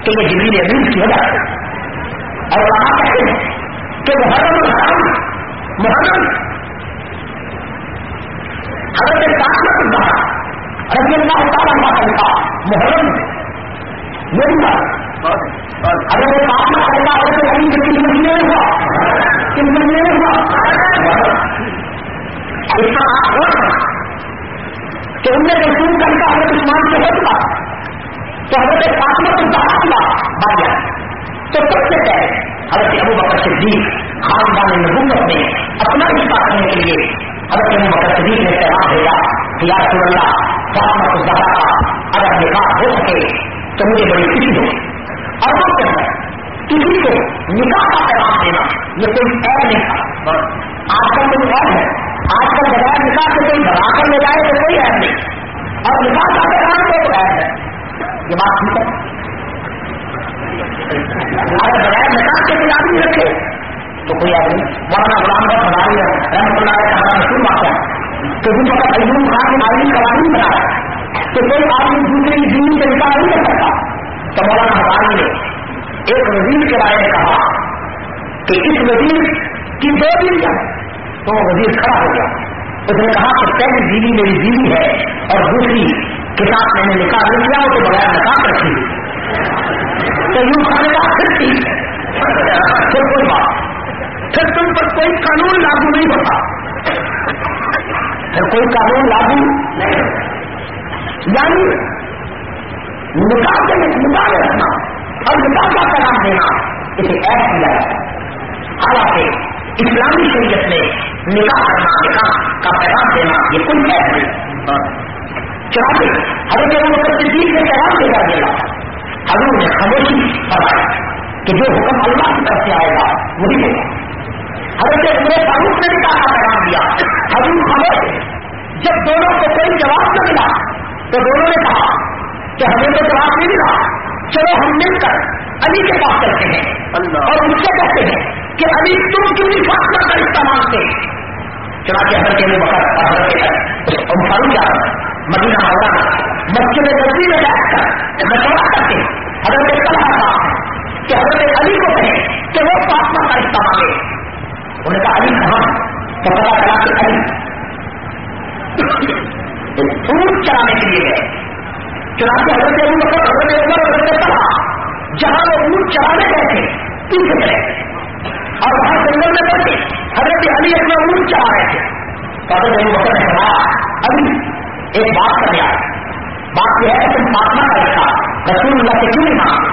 کہ یہ جبریل امین کی وجہ سے۔ اور وہاں کہتے ہیں کہ محرم الحرام، محرم۔ حضرت کاشمت اللہ رضی اللہ تعالیٰ کا طریقہ محرم میری بات حضرت کاشمت اللہ حضرت علی کے کس مہینے میں ہوا؟ کس مہینے میں ہوا؟ اس کا آپ غور کہ ان میں رسول کا نکاح حضرت عثمان سے ہو چکا تو حضرت کاشمت اللہ کیا بات جائے تو سب سے پہلے حضرت ابو بکر صدیق خاندان نبوت میں اپنا رشتہ کرنے کے لیے حضرت ابو بکر صدیق نے پیغام بھیجا کہ یا رسول اللہ فاطمہ زہرا کا اگر نکاح ہو سکے تو مجھے بڑی خوشی ہو اور وہ کے اندر کسی کو نکاح کا پیغام دینا یہ کوئی عیب نہیں تھا آج کل کوئی عیب ہے۔ آج کل بغیر نکاح سے کوئی بنا کر لے جائے تو کوئی عیب نہیں اور نکاح کا پیغام تو عیب ہے یہ بات ٹھیک ہے۔ اگر بغیر نکاح کے کوئی آدمی رکھے تو کوئی آدمی مولانا غلام کا بھائی رحمت اللہ کا ہمارا مشہور واقعہ تو جن وقت ایوب خان نے عالمی قوانین بنایا تو کوئی آدمی دوسری دین سے نکاح نہیں کر سکتا۔ تو مولانا حبانی نے ایک وزیر کے بارے میں کہا کہ اس وزیر کی دو دن بیویاں تو وہ وزیر کھڑا ہو گیا۔ اس نے کہا کہ پہلی بیوی میری بیوی ہے اور دوسری کے ساتھ میں نے نکاح نہیں کیا، وہ بغیر نکاح رکھی تو یوں کھانے کا پھر ٹھیک ہے پھر کوئی بات۔ پھر تم پر کوئی قانون لاگو نہیں ہوتا۔ پھر کوئی قانون لاگو نہیں یعنی نکاح کے نکاح رکھنا اور نکاح کا پیغام دینا، اسے ایڈ کیا جاتا ہے۔ حالانکہ اسلامی شریعت میں نکاح کرنا، نکاح کا پیغام دینا، یہ کوئی ایڈ نہیں۔ چنانچہ حضرت ابو بکر صدیق نے پیغام دے کر دیا۔ حضور نے خاموشی فرمایا کہ جو حکم اللہ کی طرف سے آئے گا، وہی ہوگا حضرت عمر فاروق نے بھی کہا پیغام دیا۔ حضور خاموش جب دونوں کو کوئی جواب نہ ملا تو دونوں نے کہا کہ ہمیں تو جواب نہیں ملا۔ چلو ہم مل کر علی کے پاس کرتے ہیں۔ اور ان سے کہتے ہیں کہ علی تم کیوں نہیں فاصلہ کا استعمال سے چنانچہ حضرت ابو بکر اور حضرت ام فاروق جا مدینہ مولانا مسجد نبی میں بیٹھ کر مشورہ کرتے حضرت طلحہ صاحب کہ حضرت علی کو کہیں کہ وہ فاطمہ کا رشتہ مانگے۔ انہوں نے کہا، علی کہاں؟ تو پتا چلا کہ علی اونٹ چلانے کے لیے گئے۔ چنانچہ حضرت ابو بکر، حضرت عمر، حضرت طلحہ، جہاں وہ اونٹ چلانے گئے تھے، پیچھے چلے اور وہاں جنگل میں پہنچے حضرت علی اپنا اونٹ چلا رہے تھے۔ تو حضرت ابو بکر نے کہا، علی، ایک بات کر لیا بات یہ ہے کہ تم فاطمہ کا رشتہ رسول اللہ سے کیوں نہیں مانگا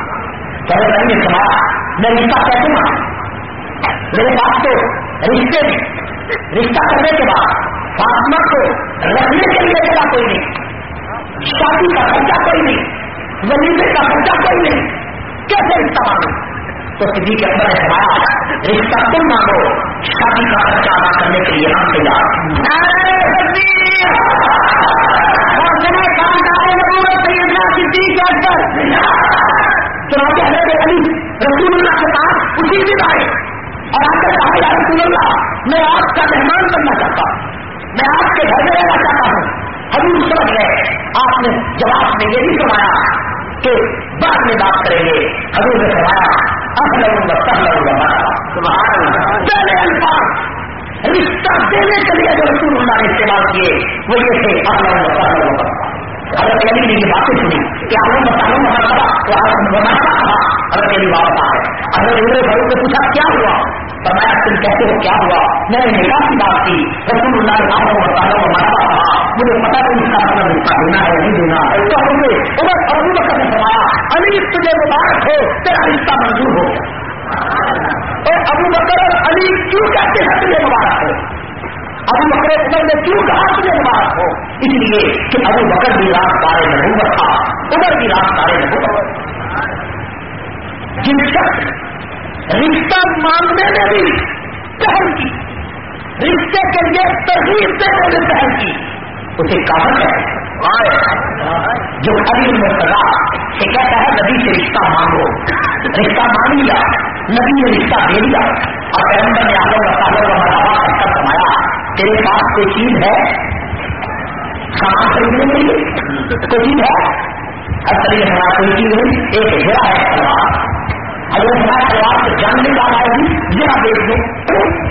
تو حضرت علی نے کہا، میں رشتہ کیسے مانگا میرے پاس تو رشتے رشتہ کرنے کے بعد فاطمہ کو رکھنے کے لیے جگہ کوئی نہیں۔ شادی کا خرچہ کوئی نہیں ولیمے کا خرچہ کوئی نہیں۔ کیسے رشتہ مانگو تو صدیق اکبر نے فرمایا، رشتہ تم مانگو، شادی کا خرچہ ادا کرنے کے لیے ہم تیار چنانچہ حضرت علی رسول اللہ کے پاس اسی دن آئے۔ اور آ کر کہا یا رسول اللہ میں آپ کا مہمان بننا چاہتا ہوں۔ میں آپ کے گھر میں رہنا چاہتا ہوں۔ حضور سمجھ گئے آپ نے جواب میں یہ بھی سنایا کہ بعد میں بات کریں گے۔ حضور نے سنایا اب لگوں گا سب لگوں گا پہلے الفاظ، رشتہ دینے کے لیے جو رسول اللہ نے استعمال کیے، وہ یہ تھے اب لگوں گا سب لگوں گا حضرت علی نے یہ باتیں سنی کہ آپ نے مسالوں میں مرتبہ تو آپ نے بنانا حضرت علی واپس آ گئے حضرت عمر فاروق نے پوچھا، کیا ہوا؟ فرمایا، تم کہتے ہو؟ کیا ہوا؟ میں نے نکاح کی بات کی۔ رسول اللہ نے آپ نے مسالوں میں مرتبہ کہا مجھے پتا نہیں اس کا مطلب رشتہ دینا ہے نہیں دینا ہے۔ تو ہم نے عمر ابو بکر نے فرمایا، علی، تجھے مبارک ہو، تیرا رشتہ منظور ہو۔ گیا اور ابو بکر اور علی کیوں کہتے ہیں تجھے مبارک ہو؟ ابو بکر عمر نے کیوں کہا تجھے مبارک ہو؟ اس لیے کہ ابو بکر بھی رات بارے نبوت تھا، عمر بھی رات بارے نبوت جن شخص رشتہ مانگنے میں بھی پہل کی، رشتے کے لیے ترغیب دینے میں پہل کی۔ اسے کہا ہے جو ابھی مرتبہ سے کہتا ہے، نبی سے رشتہ مانگو۔ رشتہ مان لیا، نبی نے رشتہ دے دیا۔ اور پیغمبر نے آگے بتا کا مرتبہ کر سمایا تیرے پاس کوئی چیز ہے؟ سامان خریدنے کے لیے؟ کوئی چیز ہے؟ ہر طریقے سے کوئی چیز نہیں، ایک ہیرا ہے سلوار اگر ہمارا سلوار سے جاننے کا آئے گی ذرا دیکھ لو۔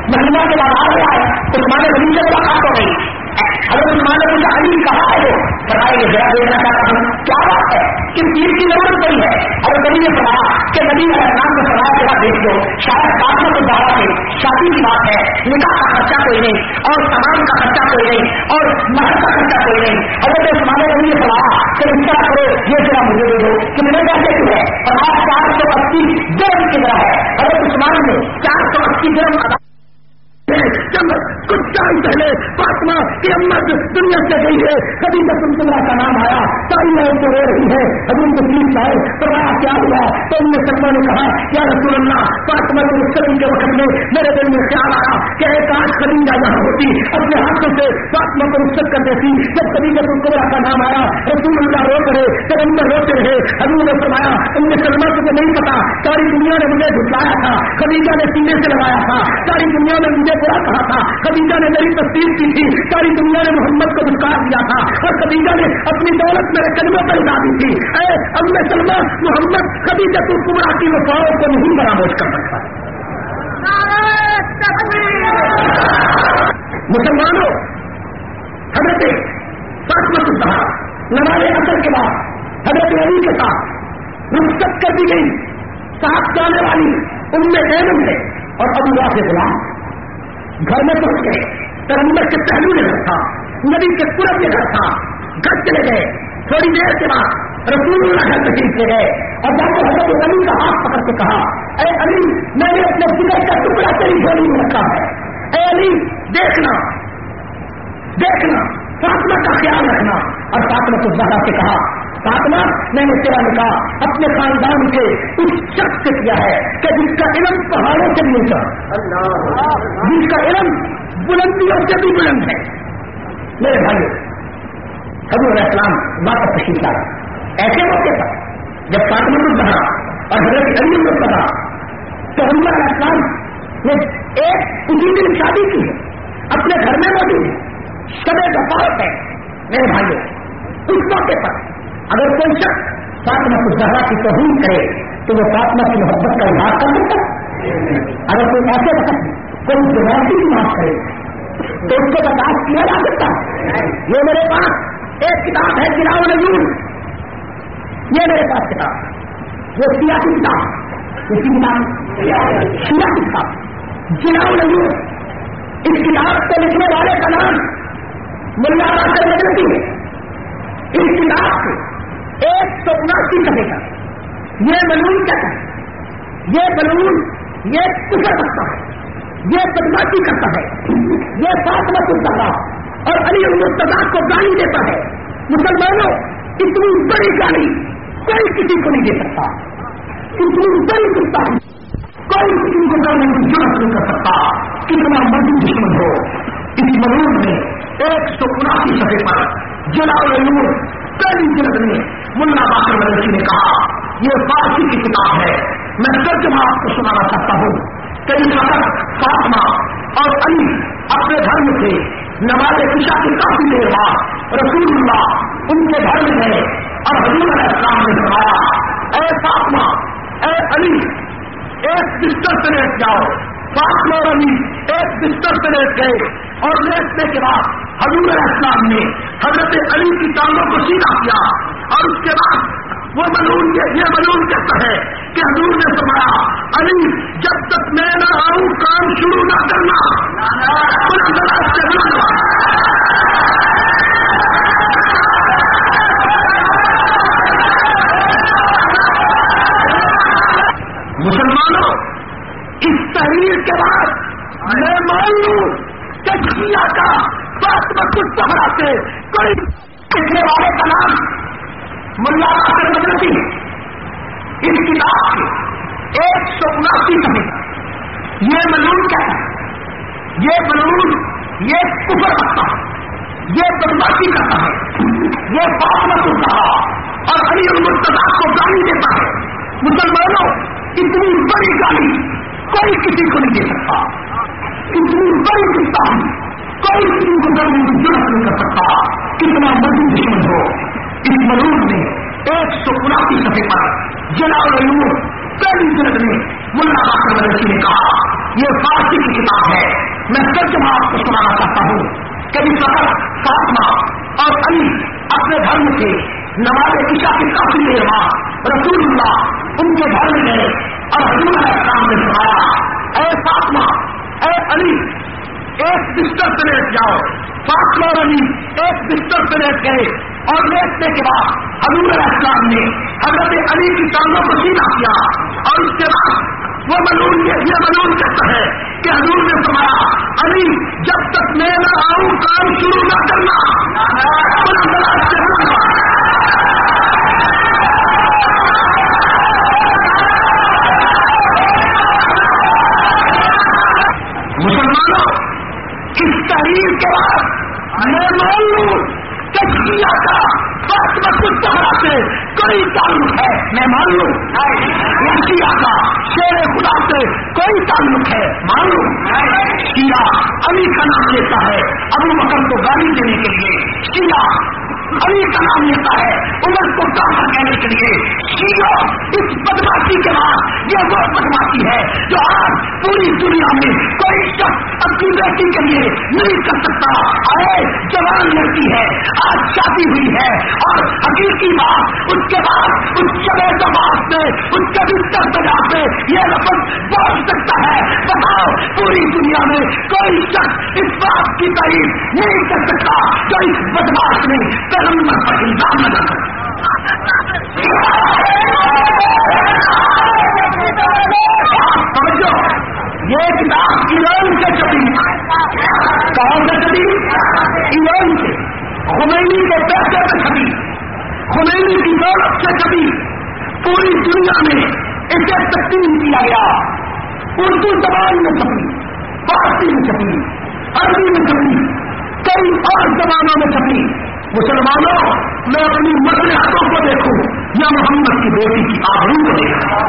مہینہ کے بعد آ رہا ہے، تو تمہارے مریض کا خاص ہو گئی اگر تمہارے مجھے علی کہا ہے۔ وہ بتائیے ذرا دیکھنا چاہتا ہوں، کیا بات ہے؟ کس چیز کی ضرورت پڑی ہے؟ اگر کبھی نے پڑھا کہ نبی علیہ السلام کو پڑھایا ذرا دیکھ دو شاید کافی کو دعوت ہے شادی کی بات ہے، نکاح کا خرچہ کوئی نہیں، اور سامان کا خرچہ کوئی نہیں، اور محل کا خرچہ کوئی نہیں۔ اگر تو تمہارے نبی نے پڑھا کہ اس طرح کرو، یہ ذرا مجھے دے دو۔ کہ میرے پیسے کیوں ہے؟ اور چار سو اسی درم کی طرح ہے۔ اگر عثمان نے چار سو اسی درم ادا کچھ ٹائم پہلے فاطمہ کی امت دنیا سے گئی ہے۔ کبھی رسم اللہ کا نام آیا، ساری لائن تو رو رہی ہے۔ ابھی تکلیف آئے تو کیا ہوا؟ تو ان سلمہ نے کہا کیا رسول اللہ، فاطمہ کے مستقبل کے وقت میں میرے دل میں خیال آیا کہ ایک آج خدیجہ یہاں ہوتی، اپنے ہاتھوں سے فاطمہ کو رخصت کر دیتی جب کبھی جب القبرا کا نام آیا، رسول اللہ رو کرے جب اندر روتے رہے۔ ابھی نے فرمایا ان میں سلمہ تجھے نہیں پتا، ساری دنیا نے مجھے جھٹلایا تھا۔ خدیجہ نے سینے سے لگایا تھا۔ ساری دنیا نے مجھے برا کہا تھا۔ خدیجہ نے میری تصویر کی تھی۔ ساری دنیا نے محمد کو دھکار دیا تھا اور خدیجہ نے اپنی دولت میرے قدموں پر لا دی تھی۔ اے اب میں سلما محمد خدیجہ تو کمرا کی وفاؤں کو نہیں براموش کر سکتا۔ مسلمانوں، حضرت فاطمت الزہرا نماز اثر کے بعد، حضرت علی کے ساتھ رخصت کر دی گئی۔ ساتھ جانے والی ان میں علم اور ابو سے غلام۔ گھر میں پہنچ گئے۔ پیغمبر کے پہلو میں گھر تھا، نبی کے پورب میں گھر تھا، گھر چلے گئے۔ تھوڑی دیر کے بعد رسول اللہ گھر تشریف لے گئے اور جب حضرت علی کا ہاتھ پکڑ کے کہا، اے علی، میں نے اپنے فکر کا ٹکڑا تیری جھولی میں رکھا ہے۔ اے علی، دیکھنا دیکھنا، فاطمہ کا خیال رکھنا۔ اور فاطمہ کو زیادہ سے کہا فاطمہ میں نے تیرا نکاح اپنے خاندان کے اس شخص سے کیا ہے کہ جس کا علم پہاڑوں سے بھی اونچا جس کا علم بلندیوں سے بھی بلند ہے۔ میرے بھائی حضور اسلام واپس تشریف لائے۔ ایسے موقع پر جب فاطمہ کو کہا اور حضرت علی کو کہا تو ہم اسلام نے ایک اسی دن شادی کی ہے اپنے گھر میں موجود ہے سب دفاعت ہے۔ میرے بھائیوں اس موقع پر اگر کوئی شخص فاطمہ کو زہرا کی توہین کرے تو وہ فاطمہ کی محبت کا اظہار کر سکتا اگر کوئی ایسے وقت کوئی جماعتی کی بات کرے تو اس کو برداشت کیا جا سکتا یہ میرے پاس ایک کتاب ہے جلاؤ نجور یہ میرے پاس کتاب وہ سیاسی کتاب اس کی کتاب سیا کی کتاب جلاؤ نجور اس کتاب کو لکھنے والے کا نام ملا کر بدلتی ہے۔ اس کتاب کو ایک سو اناسی کرے گا۔ یہ بلون کیا ہے؟ یہ بلون یہ کچھ رکھتا ہے۔ یہ بدماشی کرتا ہے۔ یہ فاطمہ سنتا ہے اور علی المستاد کو گالی دیتا ہے۔ مسلمانوں، اتنی بڑی گالی کوئی کسی کو نہیں دے سکتا۔ اتنی بڑی کرتا ہے کوئی کسی کو گالی نہیں کر سکتا۔ کتنا مرضی دشمن ہو۔ اس ملون میں ایک سو اناسی سفے پر جلاؤ پہلی جلد میں ملا باقر مدرسی نے کہا، یہ فارسی کی کتاب ہے۔ میں ترجمہ آپ کو سنانا چاہتا ہوں۔ کہ اس وقت فاطمہ اور علی اپنے گھر میں تھے۔ نماز خوشا کی کافی دیر بعد رسول اللہ ان کے گھر میں گئے اور حضور علیہ السلام نے فرمایا، اے فاطمہ، اے علی، ایک بستر سے لیٹ جاؤ۔ فاطمہ اور علی ایک بستر سے لیٹ گئے اور لیٹنے کے بعد حضور علیہ السلام نے حضرت علی کی ٹانگوں کو سیدھا کیا اور اس کے بعد وہ ملون یہ ملون کہتا ہے کہ حضور نے فرمایا، علی، جب تک میں نہ آؤں، کام شروع نہ کرنا۔ مسلمانوں، اس تحریر کے بعد میں مان لوں کہ کا بات میں کچھ سہرا سے کوئی پچھلے والے کا نام ملا مدرسی اس کتاب کے ایک سو اناسی سمے یہ ملون کیا ہے؟ یہ ملون یہ کفر رکھتا ہے۔ یہ بدماشی کرتا ہے۔ یہ بات میں سنتا اور علی المرتضا کو گالی دیتا ہے۔ مسلمانوں، اتنی بڑی گالی کوئی کسی کو نہیں دے سکتا۔ اتنی بڑی کتاب کوئی کسی کو ضرورت نہیں کر سکتا۔ کتنا مرضی دشمن ہو۔ اس ملون نے ایک سو اناسی سفے پر جناب نور پہلی جلد میں ملا باقر مدرسی نے کہا، یہ فارسی کی کتاب ہے۔ میں سچ آپ کو سنانا چاہتا ہوں۔ کبھی سفر، فاطمہ اور علی اپنے گھر میں تھے نماز عشا کی کافی دیر بعد رسول اللہ ان کے گھر میں گئے اور حضور علیہ السلام نے سنایا اے فاطمہ، اے علی ایک بستر سے لیٹ جاؤ۔ فاطمہ اور علی ایک بستر سے لیٹ گئے اور لیٹنے کے بعد حضور علیہ السلام نے حضرت علی کی ٹانگوں کو سیدھا کیا۔ اور اس کے بعد وہ ملون یہ ملون کہتا ہے کہ حضور نے فرمایا، علی، جب تک میں نہ آؤں، کام شروع نہ کرنا۔ اس کے بعد میں مان لوں تجزیہ کا بس کچھ سہرا سے کوئی تعلق ہے، میں مان لوں تجزیہ کا شیر خدا سے کوئی تعلق ہے مان لوں شیعہ علی کا نام لیتا ہے، ابو مکر کو گالی دینے کے لیے۔ شیعہ علی کا نام لیتا ہے۔ عمر کو کافر کہنے کے لیے؟ شیعہ اس بدماشی کے بعد یہ وہ بدماشی ہے جو آج پوری دنیا میں کوئی شخص اپنی بیٹی کے لیے نہیں کر سکتا۔ آئے، جوان لڑکی ہے۔ آج شادی ہوئی ہے اور حقیقی بات، اس کے بعد، اس چلے جماعت سے اس کے بستر سجا سے یہ لفظ بول سکتا ہے۔ بتاؤ پوری دنیا میں کوئی شخص اس بات کی تعریف نہیں کر سکتا جو اس بدماش نے پیغمبر پر الزام لگا کر یہ کتاب ایران سے چپی کہاں سے چپی ایران سے۔ خمینی کے پیسے سے چھپی خمینی کی دولت سے چھپی پوری دنیا میں اسے تقسیم کیا گیا۔ اردو زبان میں چھپی فارسی میں چھپی عربی میں چھپی کئی اور زبانوں میں چھپی مسلمانوں، میں اپنی مسلحتوں کو دیکھوں، یا محمد کی بیٹی کی آبرو کو دیکھوں۔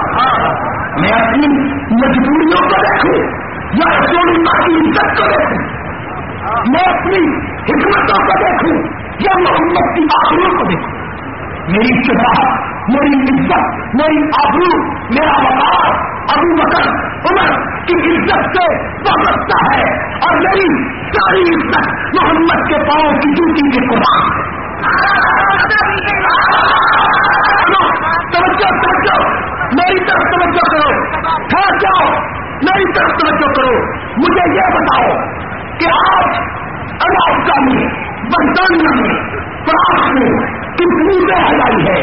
میں اپنی مجبوریوں کو دیکھوں، یا رسول اللہ کی عزت کو دیکھوں۔ میں اپنی حکمتوں کو دیکھوں، یا محمد کی آبرو کو دیکھوں۔ میری شفاعت، میری عزت، میری آبرو، میرا وقار، ابو بکر، عمر کی عزت سے وابستہ ہے اور میری ساری عزت محمد کے پاؤں کی ڈیوٹی کے قرآن توجہ توجہ، میری طرف توجہ کرو۔ ٹھہر جاؤ، میری طرف توجہ کرو۔ مجھے یہ بتاؤ کہ آج امریکہ میں، برطانیہ میں، فرانس میں کتنی بے حیائی ہے،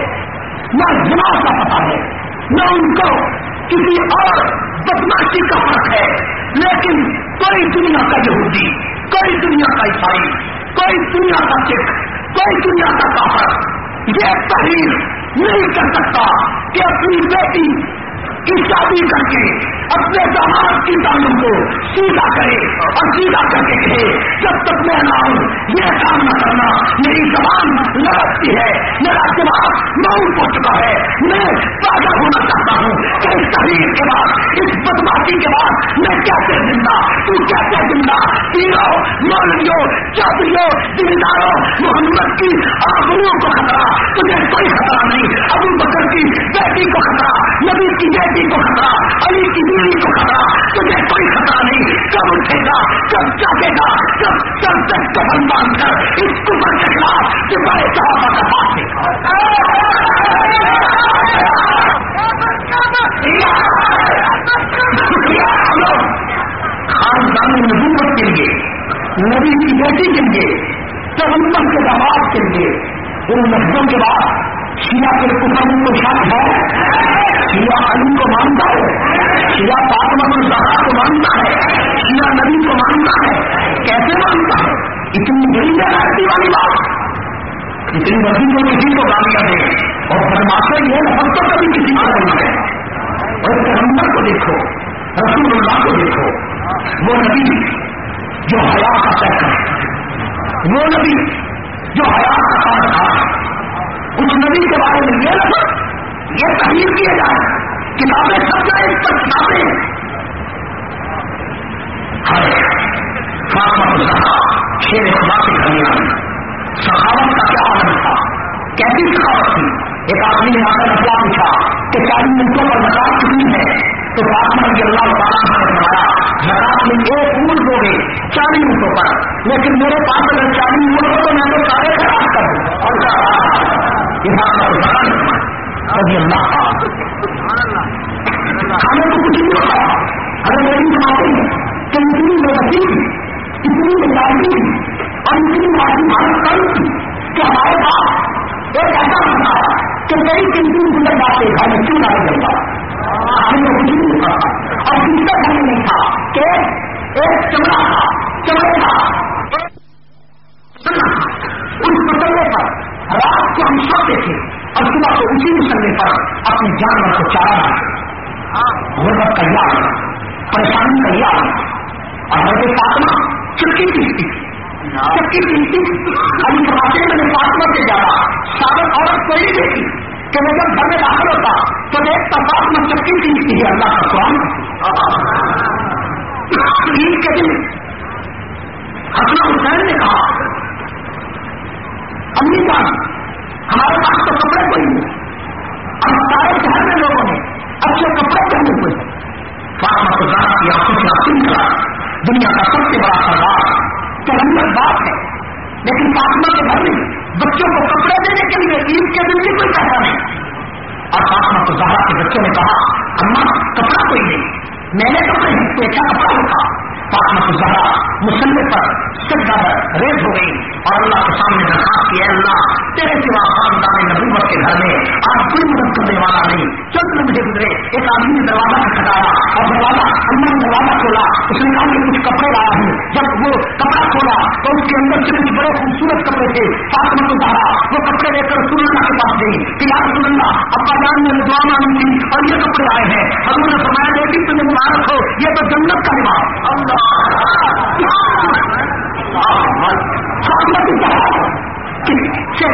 نہ جماعت کا پتا ہے، نہ ان کو کسی اور بدماشی کا حق ہے۔ لیکن کوئی دنیا کا یہودی، کوئی دنیا کا عیسائی، کوئی دنیا کا سکھ، کوئی دنیا کا کافر، یہ تحریر نہیں کر سکتا کہ اپنی بیٹی کی شادی کر کے اپنے دماغ کی تعلیم کو سیدھا کرے اور سیدھا کر کے کہے، جب تک میں نہ ہوں یہ کام نہ کرنا میری زبان لڑکتی ہے، میرا دماغ ماؤنٹ ہو چکا ہے، میں تازہ ہونا چاہتا ہوں۔ کہ اس تحریر کے بعد اس بدماشی کے بعد، میں کیسے زندہ، تو کیسے زندہ؟ پیرو مولویوں، چودھریوں، دینداروں، محمد کی آخروں کو خطرہ، تجھے کوئی خطرہ نہیں، ابو بکر کی بیٹی کو خطرہ، نبی کی بیٹی کو خطرہ، علی کی بیوی کو خطرہ، تجھے کوئی خطرہ نہیں۔ کب اٹھے گا کب جاگے گا کب سب تک قبل باندھ کر، اس کمر کے خلاف کہ بڑے صحابہ کا پاس خاندانی نبوت کے لیے، نبی کی بیٹی کے لیے، پیغمبر کے دباؤ کے لیے، ان لفظوں کے بعد شیعہ کے کفر کو شک ہے۔ شیعہ علی کو مانتا ہے، شیعہ فاطمہ الزہرا کو مانتا ہے، شیعہ نبی کو مانتا ہے، کیسے مانتا ہے؟ اتنی بڑی جگہ والی بات۔ اتنی نبی کو کسی کو گالیاں دے۔ اور فرماتے یہ لفظ تو کبھی کسی کو نہیں ہے اور پیغمبر کو دیکھو، رسول اللہ کو دیکھو۔ وہ نبی جو حیا کا چکر وہ نبی جو حیا کا کام تھا اس نبی کے بارے میں یہ لفظ یہ تحریر کیے جائے کتابیں سب جائیں اس پر کتابیں۔ ہر فاطمہ اللہ شیر خدا سے گھر سخاوت کا کیا عالم تھا؟ کیسی سخاوت تھی؟ ایک آدمی نے آ کر مسئلہ پوچھا کہ چالیس منٹوں پر نکال کتنی ہے؟ تو فاطمہ رضی اللہ تعالیٰ نے بتایا نکال میں ایک پور دو گے چالیس منٹوں پر۔ لیکن میرے پاس اگر چالیس منٹ ہو تو میں تو سارے خراب کر دوں۔ اور رضی اللہ کھانے کو کچھ نہیں ہوتا۔ اگر میری بناتے ہیں تو اتنی وسیع اتنی مزاجی اور اتنی ماضی بھارت کم تھی کہ ہمارے پاس ایک ایسا ہوتا کہ کئی تین گزر جاتے، گھر میں کیوں نہ جلتا کھانے کو کچھ نہیں ہوتا اور دوسرا گھر نہیں تھا کہ ایک چمڑا تھا، چمڑے کا اس مسئلے پر رات کو ہم سوتے تھے اور صبح کو اسی مسئلے پر اپنے جانور کو چارا غربت کا یاد پریشانی کا یاد اور حضرت فاطمہ چٹکی پیستی چٹکی پیستی ابھی فرماتے میں نے فاطمہ سے جانا۔ سابق عورت کوئی دیکھی کہ وہ جب گھر میں داخل ہوتا تو دیکھتا فاطمہ چٹکی پیستی ہے اللہ کا قرآن عید کے دن حسن حسین نے کہا، امی جان ہمارے پاس تو کپڑے کوئی نہیں۔ اب سارے شہر میں لوگوں نے اچھے کپڑے پہنے ہوئے فاطمہ کو کی آنکھوں سے حاصل کیا دنیا کا سب سے بڑا سردار، تو بات ہے۔ لیکن فاطمہ کے گھر میں بچوں کو کپڑے دینے کے لیے عید کے دن بھی کوئی پیسہ نہیں۔ اور فاطمہ کو زہرا کے بچوں نے کہا، اما، کپڑا کوئی نہیں۔ میں نے کپڑے تو اچھا کپڑا لکھا فاطمہ کو زہرا مسلم پر سجدہ پر ریز ہو گئی اور اللہ کے سامنے درخواست کی اللہ، تیرے سوا خاندان نبوت کے گھر میں آج کوئی مدد کرنے والا نہیں۔ چند مجھے گزرے۔ ایک آدمی نے دروازہ کھٹایا اور دروازہ اللہ نے دروازہ کھولا۔ اس نے کہا کہ کچھ کپڑے لایا ہوں۔ جب وہ کپڑا کھولا تو اس کے اندر سے کچھ بڑے خوبصورت کپڑے تھے۔ فاطمہ کو وہ کپڑے لے کر رسول اللہ کے پاس گئی۔ کہ یا رسول اللہ ابا جان نے دعا مانگی اور یہ کپڑے آئے ہیں۔ حضور نے فرمایا بیٹی تمہیں مبارک ہو یہ تو جنت کا لباس اللہ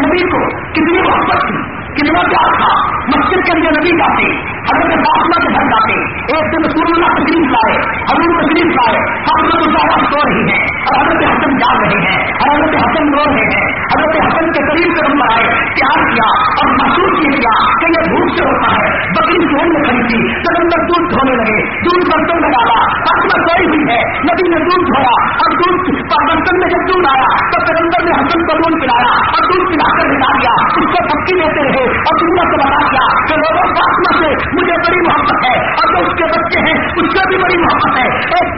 نبی کو کتنی محبت تھی کتنا پیار تھا مسجد کے لیے نبی جاتے حضرت فاطمہ کے گھر جاتے ایک دن رسول اللہ لائے حضور تشریف لائے فاطمہ تو زیادہ سو رہی ہے اور حضرت حسن جا رہے ہیں اور حضرت حسن رو رہے ہیں حضرت حسن کے قریب سے نمبر آئے، پیار کیا اور محسوس یہ کیا کہ یہ دھوپ سے ہوتا ہے، بکری دھون میں کھڑی تھی جب اندر دودھ دھونے لگے، دودھ برتن میں ڈالا فاطمہ سوئی ہوئی ہے نبی نے دودھ دھویا اور دودھ برتن میں جب دودھ آیا تو پیغمبر نے حسن کو دودھ پلایا، اور دودھ پلا کر نکال دیا، اس کو پکی دیتے رہے، اور دنیا کو بتا دیا کہ لوگوں فاطمہ سے مجھے بڑی محبت ہے، اور جو اس کے بچے ہیں، اس سے بھی بڑی محبت ہے۔ ایک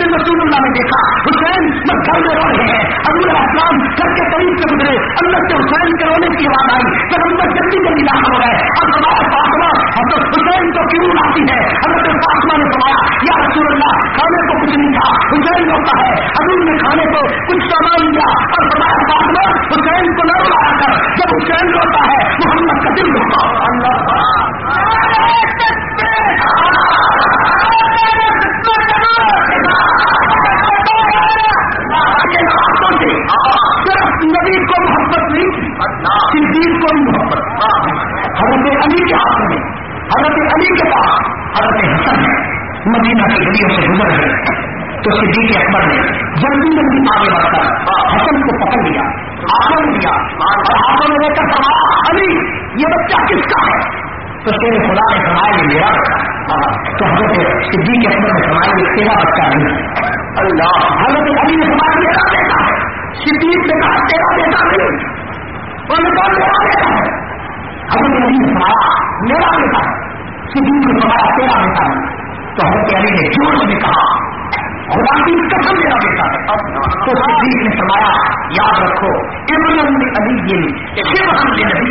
کھانے کو کچھ سامان لیا اور فرمایا فاطمہ حسین کو نہ لایا کر جب حسین ہوتا ہے محمد کا دل ہوتا اللہ کی گلیوں سے گزر رہے تو صدیق اکبر نے جلدی جلدی آگے بڑھ کر حسن کو پکڑ لیا آسن لیا اور ہاتھوں میں لے کر فرمایا علی یہ بچہ کس کا ہے تو تیرے خدا نے فرمایا یہ میرا تو حضرت صدیق اکبر نے فرمایا یہ تیرا بچہ نہیں اللہ، حضرت علی نے فرمایا میرا بیٹا ہے؟ صدیق نے کہا تیرا بیٹا نہیں اور میرا بیٹا ہے؟ حضرت علی نے فرمایا، میرا بیٹا ہے۔ صدیق نے فرمایا، تیرا بیٹا نہیں تو حضرت علی نے جوش میں کہا، خدا کی قسم میرا بیٹا ہے۔ تو صدیق نے فرمایا، یاد رکھو، ابن علی یہ شیو ہم نبی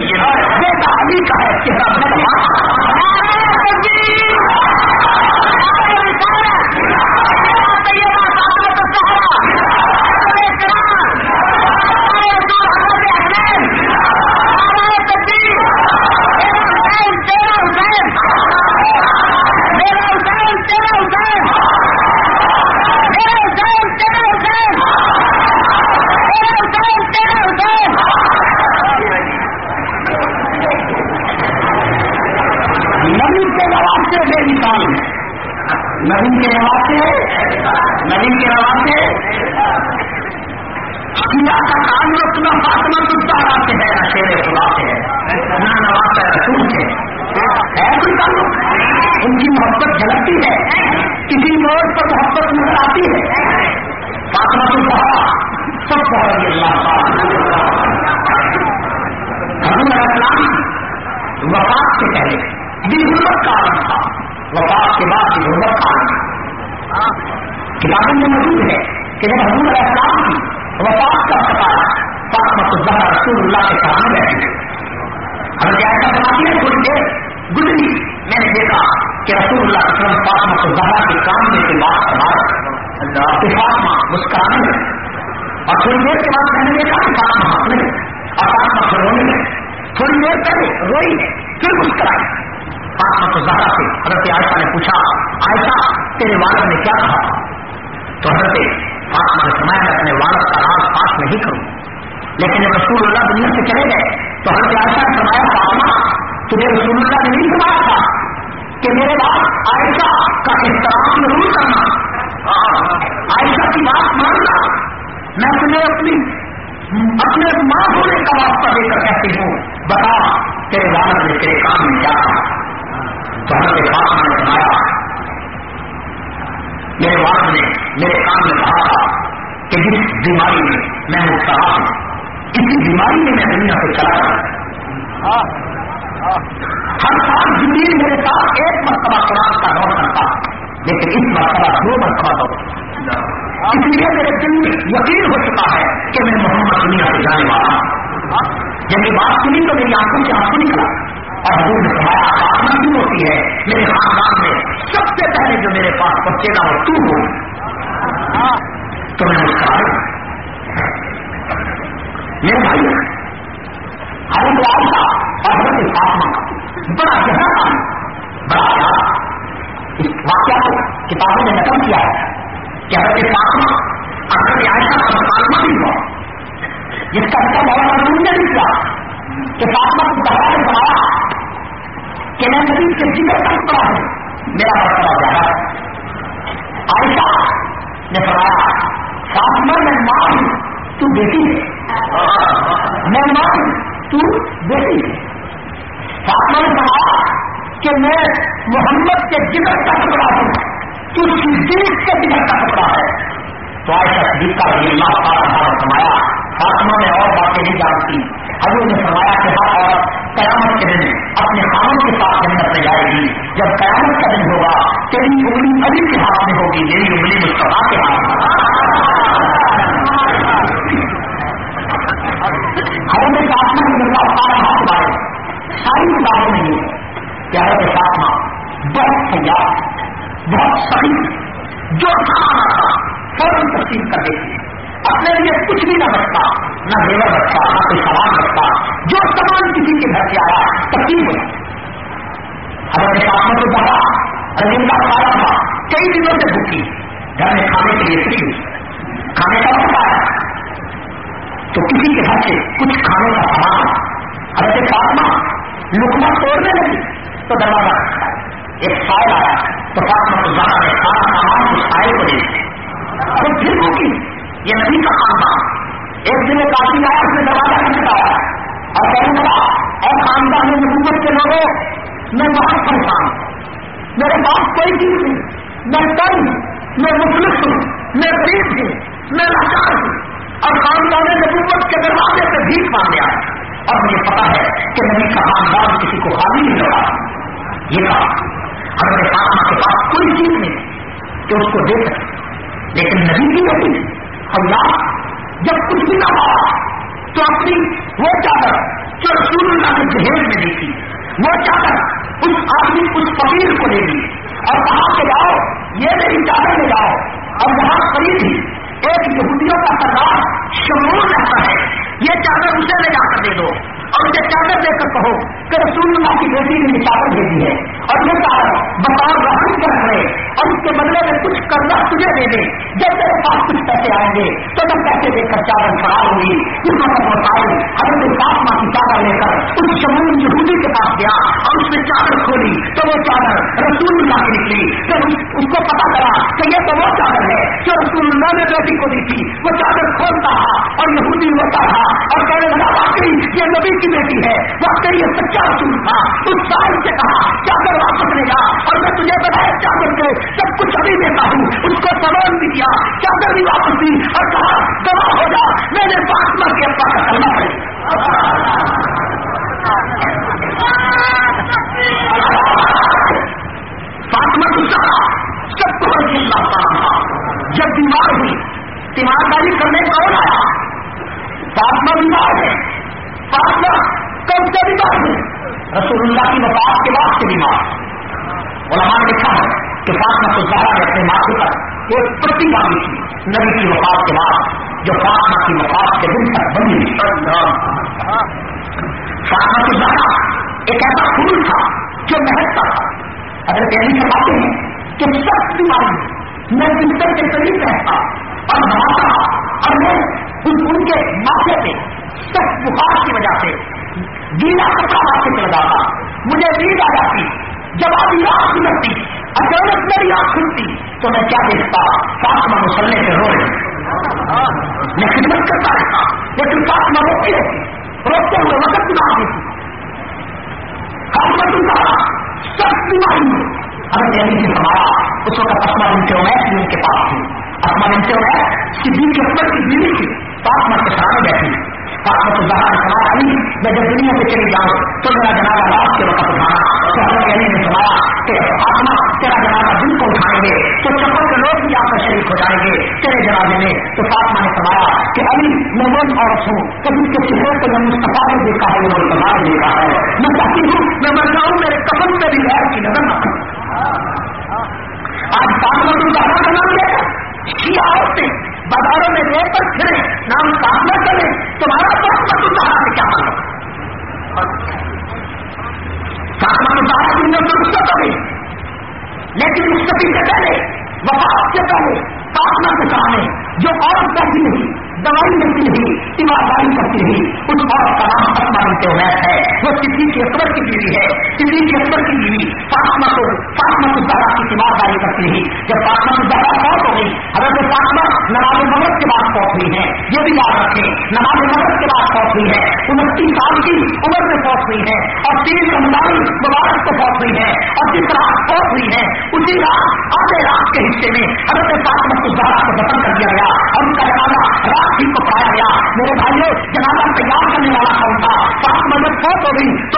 کتابوں میں موجود ہے کہ جب حضور علیہ السلام کی وفات کا پتا فاطمہ الزہرا رسول اللہ کے سامنے بیٹھی اگر ایسا بناتی ہے تھوڑی دیر گزری۔ میں نے دیکھا کہ رسول اللہ کے سلم فاطمہ الزہرا کے کام میں کے بعد کہ فاطمہ مسکرانے میں اور تھوڑی دیر کے بعد میں نے دیکھا کہ فاطمہ ہنسنے اور فاطمہ کھڑونے میں تھوڑی دیر پہلے روئی ہے پھر مسکرائی۔ فاطمہ الزہرا سے حضرت عائشہ نے پوچھا عائشہ تیرے والد نے کیا کہا؟ تو حضرت فاطمہ نے سمایا میں اپنے والد کا راز پاس نہیں کروں۔ لیکن جب رسول اللہ دنیا سے چلے گئے، تو حضرت عائشہ نے فرمایا، فاطمہ، تجھے رسول اللہ نے نہیں فرمایا تھا کہ میرے بعد عائشہ کا احترام ضرور کرنا۔ عائشہ کی بات ماننا، میں تمہیں اپنی، اپنے ماں ہونے کا واسطہ دے کر کہتی ہوں، بتا، تیرے والد نے تیرے کام میں کیا کہا؟ تو حضرت فاطمہ نے فرمایا میرے والد نے میرے کام میں کہا تھا کہ جس بیماری میں میں مبتلا ہوں، اسی بیماری میں میں دنیا سے چلا رہا ہوں ہر سال زندگی میرے ساتھ ایک مرتبہ قرآن کا دور کرتا، لیکن اس مرتبہ دو مرتبہ دور اس لیے میرے دل میں یقین ہو چکا ہے کہ میں محمد دنیا سے جانے والا ہوں۔ جب یہ بات سنی تو میری آنکھوں سے آنکھوں نکلا۔ اور حضور نے فرمایا آسمان ہوتی ہے میرے خاندان میں سب سے پہلے جو میرے پاس پہنچے گا وہ تو ہو۔ تو میں مسکرا میرے بھائی حضرت عائشہ اور حضرت فاطمہ بڑا گہرا تھا بڑا پیارا۔ اس واقعہ کو کتابوں میں نقل کیا ہے کہ حضرت فاطمہ، حضرت عائشہ کا مکالمہ بھی ہوا۔ جس کا مطلب مولانا رسول نے بھی کیا۔ کہ فاطمہ کو دہا نے بنایا کہ میں نبی کے جگر تک پڑا ہوں، میرا مرتبہ زیادہ ہے۔ عائشہ نے فرمایا، فاطمہ، میں ماں ہوں، تو بیٹی ہے۔ میں ماں ہوں، تو بیٹی ہے۔ فاطمہ نے فرمایا کہ میں محمد کے جگر کا ٹکڑا ہوں، تو صدیق کے جگر کا ٹکڑا ہے۔ تو عائشہ صدیق کا رضی اللہ تعالیٰ نے فرمایا، فاطمہ میں اور باتیں بھی جانتی۔ حضور نے فرمایا کہ ہر عورت قیامت کے دن اپنے خامن کے ساتھ جنت میں جائے گی۔ جب قیامت کا دن ہوگا، تیری انگلی ابھی کے ہاتھ میں ہوگی، میری انگلی مستفا کے ہاتھ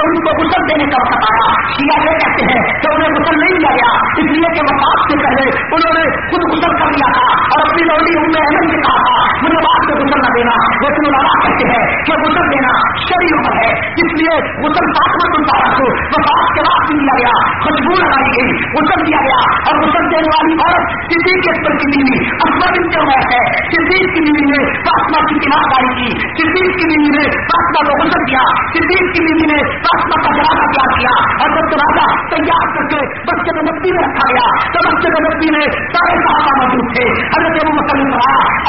کہ ان کو غسل دینے کا وقت آیا۔ شیعہ یہ کہتے ہیں کہ انہیں غسل نہیں دیا گیا، اس لیے کہ وفات سے پہلے انہوں نے خود غسل کر لیا تھا اور اپنی لوڑی ان میں احمد نے کہا تھا۔ غسل نہ دینا لیکن علماء کہتے ہیں کہ غسل دینا شریر عمر ہے؟ اس لیے غسل فاطمہ الزہرا کو وفاق کے بعد دیا گیا خوشبو لگائی گئی، غسل دیا گیا، اور غسل دینے والی عورت کے اکبر کی بیوی، اکبر ان کے عمر ہے، کسی کی بیوی نے پاسما کی کنار لائی کی، کسی کی بیوی نے پاسما کو غسل دیا، کسی کی بیوی نے پاسما کا جنازہ کیا کیا، اور جب جنازہ تیار کر کے بچے کو نبی میں رکھا گیا، تو بچے کو نبی میں سارے صحابہ موجود تھے۔ حضرت مکمل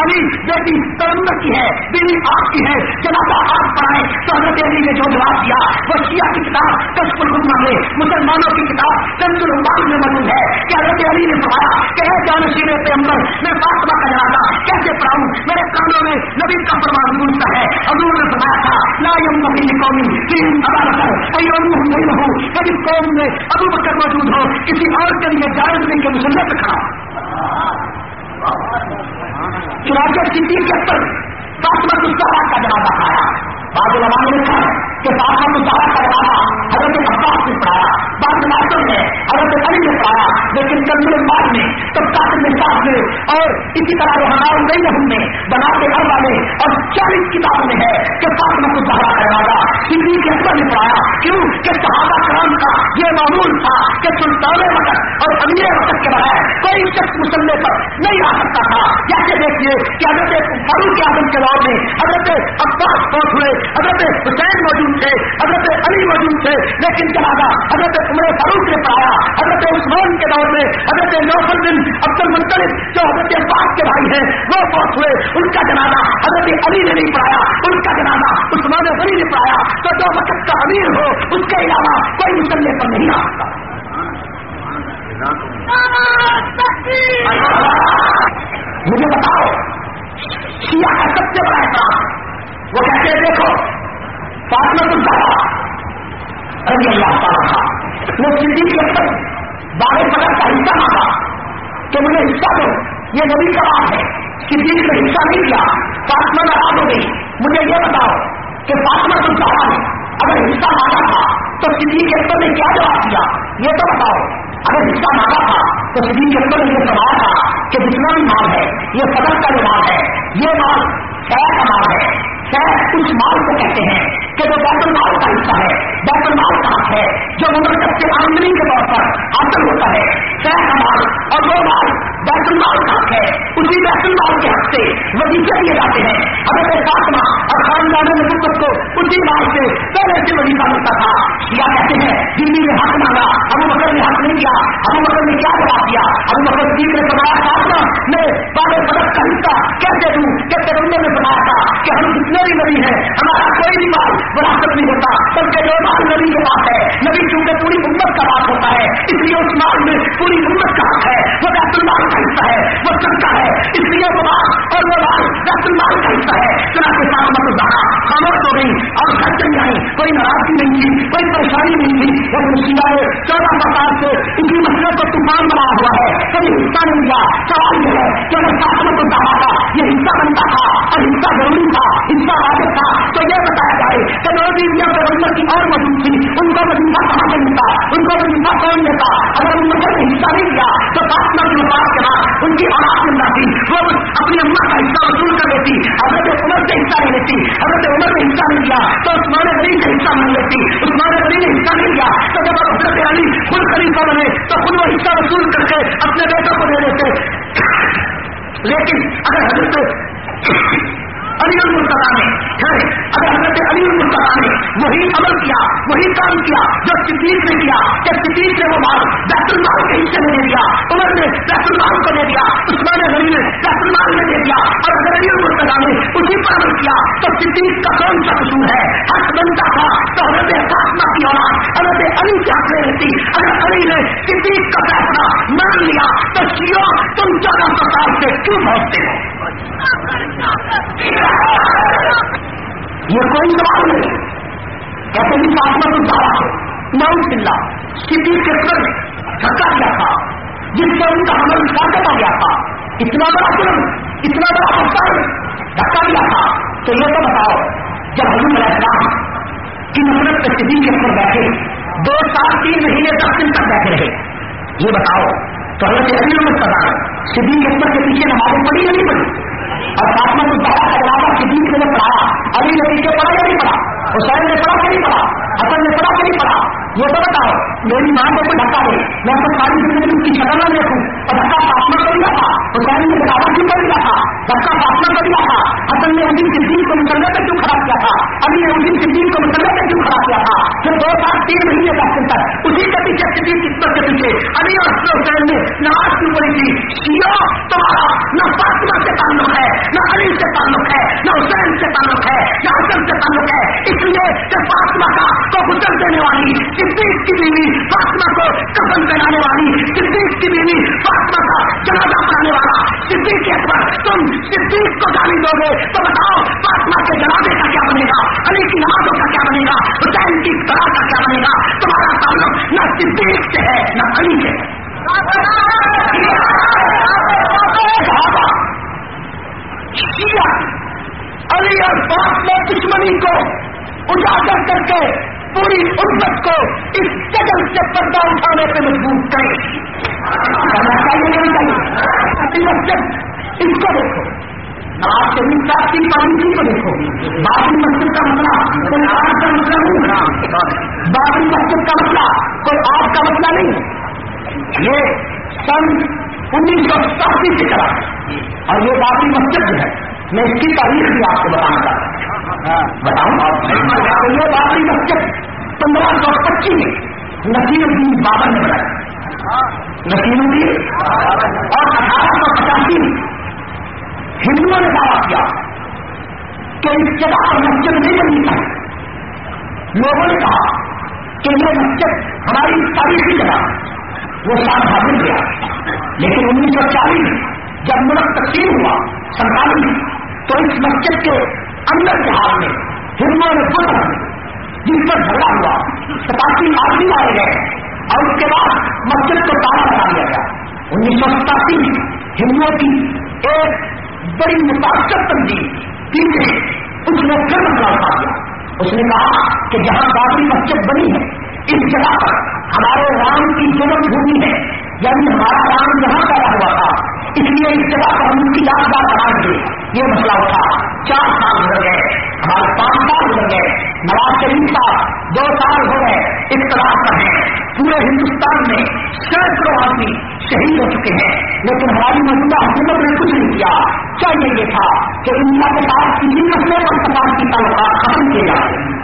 ابھی بیٹی ترمت ترنت کی ہے بیوی آپ کی ہے، جنازہ آپ پڑھائے تو حضرت علی نے جو جواب دیا، وہ شیعہ کی کتاب کشف الحکمہ میں مسلمانوں کی کتاب کنز الحمان میں موجود ہے، کہ حضرت علی نے فرمایا کہ ہے جانشین پیغمبر، میں فاطمہ کا جنازہ کیسے پڑھاؤں، میرے کانوں میں نبی کا فرمان گونجتا ہے، حضور نے فرمایا تھا، لا یم نبی قومی تین ابا بکر نہیں رہوں کبھی قوم میں ابو بکر موجود ہو، کسی اور کے لیے جائز نہیں کہ مسلم کھڑا چنانچہ صدیق کے پر فاطمہ الزہرا کا جنازہ آیا بعض علماء نے لکھا کہ فاطمہ الزہرا کا جنازہ حضرت عباس نے پڑھایا بعض جنازوں نے حضرت علی نے پڑھایا لیکن کل بعد میں، تب تک صاحب نے اور اسی طرح وہ ہمارے نئی رحم بنا کے گھر والے اور چالیس کتابوں میں ہے کہ فاطمہ الزہرا کا جنازہ صدیق اکبر نے پڑھایا کیوں؟ کہ صحابہ کرام کا یہ معمول تھا کہ سلطان وقت اور امیر وقت کے بغیر کوئی شخص مسلح پر نہیں آ سکتا تھا۔ جیسے دیکھیے کہ حضرت فاروق اعظم کے دور میں حضرت عباس فوت ہوئے، حضرت حسین موجود تھے، حضرت علی موجود تھے، لیکن جنازہ حضرت عمر فاروق نے پڑھایا۔ حضرت عثمان کے دور میں حضرت نوفل بن عبد المنطلب جو حضرت عباس کے بھائی ہیں، وہ فوت ہوئے۔ ان کا جنازہ حضرت علی نے نہیں پڑھایا۔ ان کا جنازہ عثمان غنی نے پڑھایا۔ تو جو وقت کا امیر ہو، اس کے علاوہ کوئی مسلح پر نہیں آ سکتا۔ مجھے بتاؤ، شیعہ کا سب سے بڑا احساس، وہ کہتے دیکھو فاطمہ الزہرا رضی اللہ تعالیٰ تھا وہ صدیق کے اندر بارہ پکڑ کا حصہ مانگا کہ مجھے حصہ دو۔ یہ نبی کا بات ہے صدیق نے حصہ نہیں دیا فاطمہ ناراض ہو گئی مجھے یہ بتاؤ کہ فاطمہ الزہرا نے اگر حصہ مانگا تھا تو صدیق کے اندر نے کیا جواب دیا؟ یہ تو بتاؤ۔ اگر حصہ مانگا تھا تو صدیق کے اندر نے یہ سوال تھا کہ جتنا بھی مال ہے، یہ صدر کا جو مال ہے، یہ مال شہر کا مال ہے۔ شہر اس مال کو کہتے ہیں کہ جو بیت المال کا حصہ ہے۔ بیت المال کا ہے جو مملکت کے آمدنی کے طور پر حاصل ہوتا ہے۔ شہر کا مال اور وہ مال بیت المال کا حق ہے۔ اسی بیت المال کے حق سے وزیفے دیے جاتے ہیں۔ اگر فاطمہ اور خاندان نبوت کو اسی مال سے پہلے سے وزیفہ ملتا تھا۔ یا کہتے ہیں دلی نے حق مانگا، ابو بکر نے حق نہیں کیا۔ ابو بکر نے کیا جواب دیا؟ ابو بکر صدیق نے بنایا فاطمہ، میں بارہ پدک کا حصہ کیسے دوں؟ کہ پیغمبر نے بنایا تھا کہ ہم جتنے بھی نبی ہیں، ہمارا کوئی بھی مال وراثت نہیں ہوتا، بلکہ جو مال نبی کے پاس ہے۔ نبی چونکہ پوری امت کا بات ہوتا ہے۔ اس لیے اس مال میں پوری امت کا حق ہے۔ وہ بیت المال کا حصہ ہے۔ وہ سب کا ہے۔ اس لیے وہ مال اور وہ مال بیت المال کا حصہ ہے۔ چنا کے ساتھ مت زیادہ خاموش ہو گئی اور گھر چلی آئی کوئی ناراضگی نہیں تھی کوئی پریشانی نہیں تھی وہ مشکل ہے۔ چودہ سال سے ان کی مسئلے کو طوفان بنا ہوا ہے۔ کبھی حصہ نہیں دیا سوال یہ ہے کہ اگر ساتھ مت زیادہ تھا یہ حصہ بنتا تھا اور حصہ ضروری تھا، حصہ واضح تھا، تو یہ بتایا جائے کہ دو بیویاں پیغمبر کی اور موجود تھی ان کو وظیفہ کہاں سے ملتا ان کو وظیفہ کون دیتا اگر ان لوگوں نے حصہ نہیں دیا، تو فاطمہ کی وفات کے بعد ان کی اولاد زندہ تھی۔ وہ اپنی اما کا حصہ وصول کر لیتی۔ حضرت عمر سے حصہ نہیں لیتی۔ حضرت عمر نے حصہ نہیں دیا تو عثمان غریب سے حصہ نہیں لیتی۔ عثمان غریب نے حصہ نہیں دیا۔ تو جب حضرت علی خود خلیفہ بنے، تو خود وہ حصہ وصول کر کے اپنے بیٹوں کو دے دیتے۔ لیکن اگر حضرت علی المرتبہ نے اگر حضرت علی المرتبہ نے وہی عمل کیا، وہی کام کیا جو صدیق نے کیا، کہ صدیق نے وہ مال بیت المال کے حصے میں دے دیا، عمر نے بیت المال کو دے دیا، عثمان غنی نے بیت المال میں دے دیا، اور اگر علی المرتبہ نے اسی پر عمل کیا، تو صدیق کا کون سا قصور ہے؟ حق بنتا تھا تو حضرت فاطمہ کی اولاد، حضرت علی کے حق میں رہتی اگر علی نے صدیق کا فیصلہ مان لیا، تو شیو تم چودہ سو سال سے کیوں پہنچتے ہو؟ یہ کوئی سوال نہیں ایسے بھی فاطمہ تو زیادہ ہے۔ نام چلا کسی کے پر دھکا دیا تھا۔ جس سے ان کا حمل ساکت آ گیا تھا۔ اتنا بڑا جرم اتنا بڑا پتھر دھکا دیا تھا۔ تو یہ تو بتاؤ، جب حضور علیہ السلام کی نفرت کے کسی کے پر بیٹھے، دو سال، تین مہینے، دس دن تک بیٹھے رہے۔ یہ بتاؤ، تو حضرت علی میں سزا اکبر کے پیچھے نمازیں پڑھی یا نہیں پڑھی؟ اور فاطمہ کو بڑا کرواتا صدیق نے پڑھا، علی نے پیچھے پڑھا یا نہیں پڑھا، حسین نے پڑھا کہ نہیں پڑھا، حسن نے پڑھا کہ نہیں پڑھا؟ یہ تو بتاؤ میری ماں کو کوئی دھکا دے۔ میں تو ساری زندگی اس کی شکل نہ دیکھوں۔ اور دھکا فاطمہ کو دیا تھا۔ حسین نے بتاوا کیوں کر دیا تھا؟ دھکا فاطمہ کو دیا تھا۔ حسن نے اس دن کو مسلح تک کیوں کھڑا کیا تھا؟ علی نے اس دن صدیق کو مسلح تک کیوں کھڑا کیا تھا؟ پھر دو سال تین مہینے دس تک اسی کے پیچھے صدیق کس کے پیچھے علی اور حسین نے نماز کیوں پڑی تھی؟ شیو تمہارا نہ فاطمہ سے تعلق ہے، نہ علی سے تعلق ہے، نہ حسین سے تعلق ہے، نہ حسن سے تعلق ہے۔ اس لیے کہ فاطمہ کا کو گزر دینے والی صدیق کی بیوی فاطمہ کو کفن بنانے والی صدیق کی بیوی فاطمہ کا جنازہ پڑھانے والا صدیق کے اکبر، تم صدیق کو گالی دو گے تو بتاؤ فاطمہ کے جنازے کا کیا بنے گا؟ علی کی نمازوں کا کیا بنے گا؟ حسین کی طرح کا کیا بنے گا؟ تمہارا تعلق نہ صدیق سے ہے، نہ علی سے علی اور بات میں دشمنی کو اجاگر کر کے پوری امت کو اس قدم سے پردہ اٹھانے پہ مجبور کرے۔ کرنا اس کو دیکھو۔ آپ کے صاحب کی پابندی کو دیکھو۔ بابری مسجد کا مسئلہ، کوئی آپ کا مسئلہ نہیں۔ بابری مسجد کا مسئلہ، کوئی آپ کا مسئلہ نہیں۔ یہ سن انیس سو ستاسی سے چلا اور یہ بابری مسجد جو ہے۔ میں اس کی تاریخ بھی آپ کو بتانا چاہتا ہوں۔ بتاؤں؟ یہ بابری مسجد پندرہ سو پچیس میں نسیم الدین بابر نے بنایا نسیم الدین؟ اور اٹھارہ سو پچاسی میں ہندوؤں نے دعویٰ کیا کہ اس جگہ پر مسجد نہیں بننی چاہیے لوگوں نے کہا کہ یہ مسجد ہماری تاریخی جگہ وہ سال بھاگ گیا لیکن انیس سو چالیس جب ملک تقسیم ہوا سنتالیس تو اس مسجد کے اندر کے حال میں ہندوؤں نے بول جن پر جھگڑا ہوا ستاسی آدمی آئے گئے اور اس کے بعد مسجد کو تالا لگا دیا گیا۔ انیس سو ستاسی میں ہندوؤں کی ایک بڑی متاثر تنظیم تین اس نے پھر مسئلہ اٹھا دیا۔ اس نے کہا کہ جہاں بابری مسجد بنی ہے، اس جگہ پر ہمارے رام کی جنم بھومی ہے یعنی ہمارا رام جہاں پیدا ہوا تھا۔ اس لیے اس جگہ پر ہم ان کی یادگار بنا دیں یہ مسئلہ اٹھا۔ چار سال گزر گئے۔ ہمارے پانچ سال گزر گئے۔ نواز شریف صاحب دو سال ہو گئے اختلاف پر ہیں۔ پورے ہندوستان میں سینکڑوں آدمی شہید ہو چکے ہیں۔ لیکن ہماری موجودہ حکومت نے کچھ نہیں کیا۔ چاہیے یہ تھا کہ انڈیا کے ساتھ کسی مسئلے اور سماج کی تعلقات ختم کیے جائے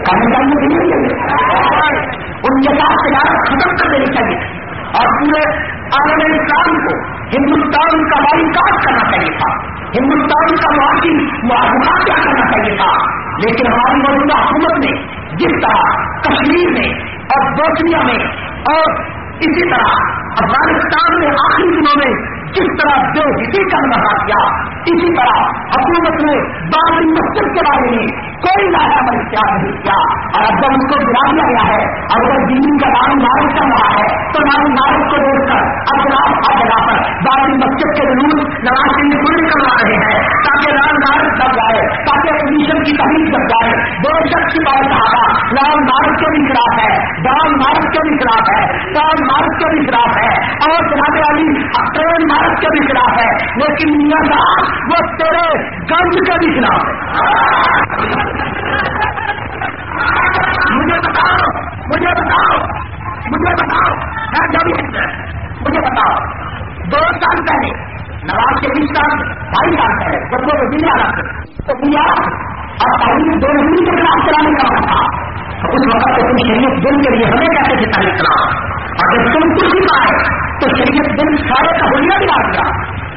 کرنے چاہیے ان کے ساتھ تجارت ختم کر دینی چاہیے اور پورے عالم اسلام کو، ہندوستان کا بائی کاٹ کرنا چاہیے تھا۔ ہندوستان کا معاشی معاہدہ کرنا چاہیے تھا۔ لیکن ہماری موجودہ حکومت نے جس طرح کشمیر میں اور بوسنیا میں اور اسی طرح افغانستان میں آخری دنوں میں جس طرح بے حسی کا نظر کیا؟ اسی طرح حکومت نے بابری مسجد کے بارے میں کوئی لایا عمل کیا نہیں کیا۔ اور اب جب اس کو گرا دیا گیا ہے اور اگر دلی کا نام نارک کر رہا ہے، تو نام نارک کو دیکھ کر اب جناب ہر جگہ پر بابری مسجد کے ضرور نواز شریف پورے کروا رہے ہیں تاکہ نام نارک دب جائے تاکہ کمیشن کی تحریر دب جائے دو شخص کی بات کہا نام نارک کے بھی خلاف ہے دام نارک کے بھی خلاف ہے دام نارک کے بھی خلاف ہے، اور جناب والی ٹرین مارک کے بھی خلاف ہے، لیکن میاں صاحب، وہ تیرے گنج کے بھی خلاف ہے۔ مجھے بتاؤ مجھے بتاؤ مجھے بتاؤ، میں جب مجھے بتاؤ، دو سال پہلے نواز شریف کا بھائی سال ہے جب وہ دنیا رکھ تو دنیا اور تعلیم دو ہندو کے خلاف چلانے کا وقت تھا۔ اس وقت تو تم شریعت دن کے لیے ہمیں کیسے تھے تعلیم چلاؤ اور جب تم کچھ بھی پائے تو شریعت دن سارے کا ہولیاں بھی ڈال دیا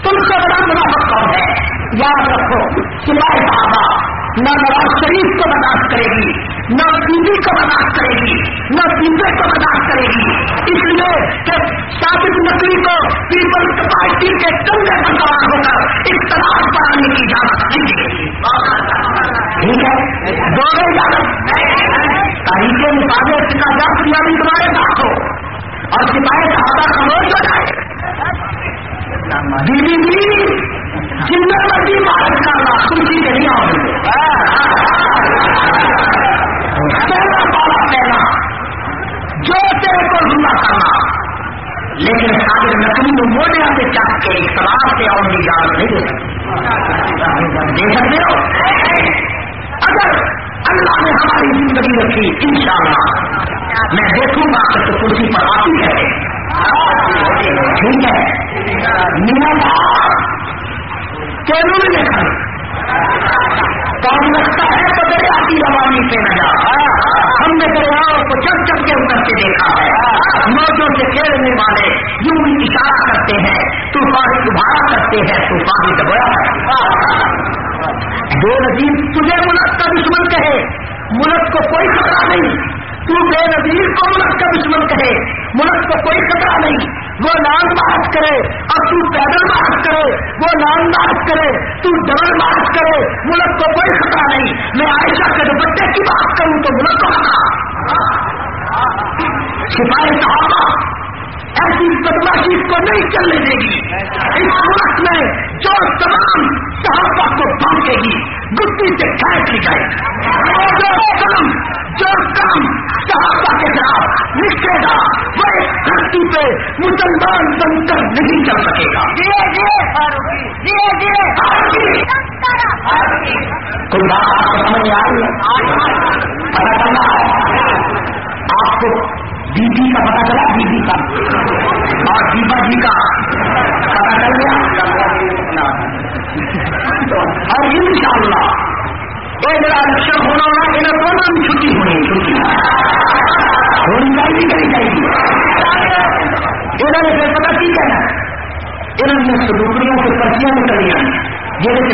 تم سے بڑا منافع کون ہے؟ یاد رکھو، سپاہی صحابہ نہ نواز شریف کو برداشت کرے گی، نہ بیوی کو برداشت کرے گی، نہ بیوے کو برداشت کرے گی۔ اس لیے کہ ثابت نقلی کو پیپلز پارٹی کے کندھے پر سوار ہو کر اختلاف بڑھانے کی اجازت نہیں دی ٹھیک ہے؟ دونوں اجازت۔ تاریخ کے مطابق کا دس یا بھی تمہارے ساتھ ہو اور سپاہی صحابہ خاموش ہو جائے۔ بیوی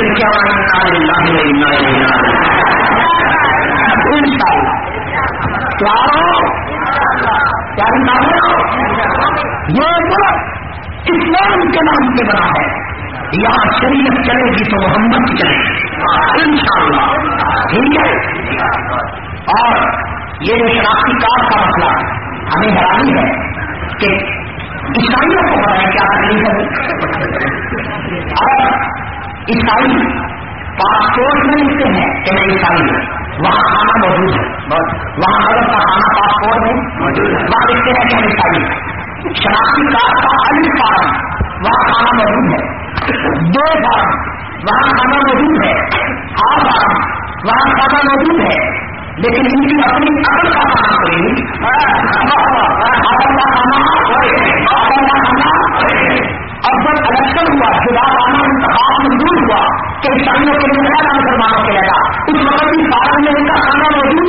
ان شاء اللہ یہ ملک اسلام کے نام سے بنا ہے۔ یہاں شریعت چلے گی تو محمد چلے گی ان شاء اللہ ٹھیک ہے اور یہ جو شناختی کارڈ کا مسئلہ ہمیں حیرانی ہے کہ عیسائیوں کو پتا ہے کیا تکلیف ہے اور عیسائی پاسپورٹ میں لکھتے ہیں کہ میں عیسائی ہوں وہاں کھانا موجود ہے وہاں اگر کا کھانا پاسپورٹ میں وہاں لکھتے ہیں کہ عیسائی شناختی کارڈ کا علی فارم وہاں کھانا موجود ہے۔ دو فارم وہاں کھانا موجود ہے۔ آ فارم وہاں کھانا موجود ہے۔ لیکن ان کی اپنی عقل کا کھانا کوئی عقل کا کھانا عقل کا کھانا اب جب الیکشن ہوا جدا آنا انتخاب منظور ہوا کہ عیسائیوں کے لیے نیا مسلمانوں کے لگا اس وقت بھی بھارت میں ان کا کھانا موجود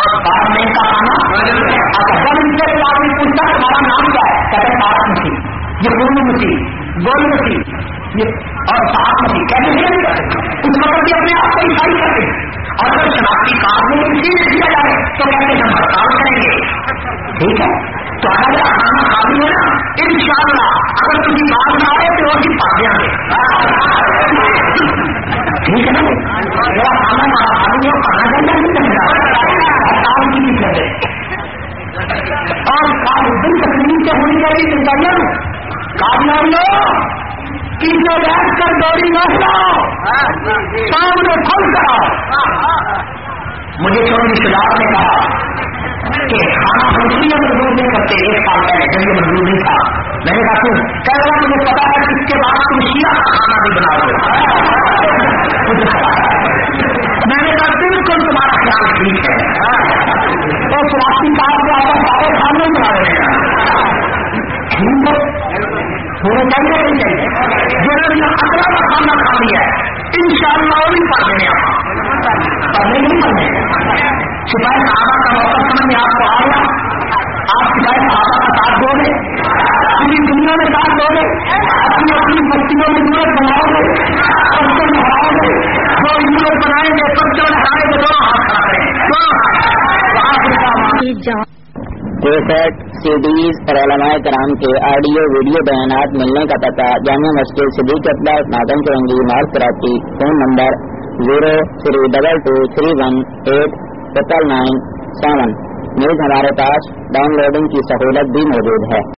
ہے بھارت میں ان کا کھانا اچھا جب ان سے آدمی پوچھتا تمہارا نام کیا ہے، کہتے بھارت مسیح یہ پورن مسیح گول مسیح اور صاحب مسیح کہتے ہیں نہیں کرتے۔ اس وقت بھی مطلب اپنے آپ کو عیسائی کرتے ہیں۔ اور اگر شناختی کارڈ میں کسی نے دیا جائے تو کہتے ہیں ہم ہڑتال کریں گے۔ ٹھیک ہے؟ تو اگر کھانا خالی ہے نا ان شاء اللہ اگر تھی بات نہ آئے تو وہ پا دیا ٹھیک ہے نا؟ میرا کھانا خالی ہے کہاں جانا نہیں چاہیے کام اور کام دن تکلیف سے ہونی چاہیے چنتا کامیابی پیچھے بیٹھ کر دوڑی نہ ہلاؤ سامنے کھل کراؤ مجھے چون رشتے دار نے کہا کہ کھانا ہم اس لیے نہیں کرتے، ایک سال پہلے جب یہ مجبور نہیں تھا۔ میں نے کہا تم کہہ رہا مجھے پتا ہے کہ اس کے بعد تم شیرا کا کھانا بھی بنا دو میں نے کہا، بالکل تمہارا خیال ٹھیک ہے۔ تو سراسی کار کے آپ سارے کھانے بنا رہے ہیں۔ ہونا چاہیے نہیں چاہیے جنہوں نے اگلا کا کھانا کھا لیا ہے ان شاء اللہ وہ بھی پڑھ دیں آپ۔ پڑھنے نہیں پڑھنے سپاہی صحابہ کا موقع سمجھ میں آپ کو آ گیا۔ آپ سپاہی صحابہ کا ساتھ دو گے پوری دنیا میں ساتھ دو گے اپنی اپنی بستیوں میں یونٹ بناؤ گے۔ پرچوں میں ہراؤ گے وہ یونٹ بنائیں گے پرچوں میں ہرائیں گے دونوں ہاتھ کھڑا کریں۔ گے کیسٹ سی ڈیز اور علماء کرام کے آڈیو، ویڈیو بیانات ملنے کا پتہ جامع مسجد صدیق اطلاع نادم Chowrangi mark Karachi, phone number zero three double two three one eight triple nine seven. News ہمارے پاس ڈاؤن لوڈنگ کی سہولت بھی موجود ہے۔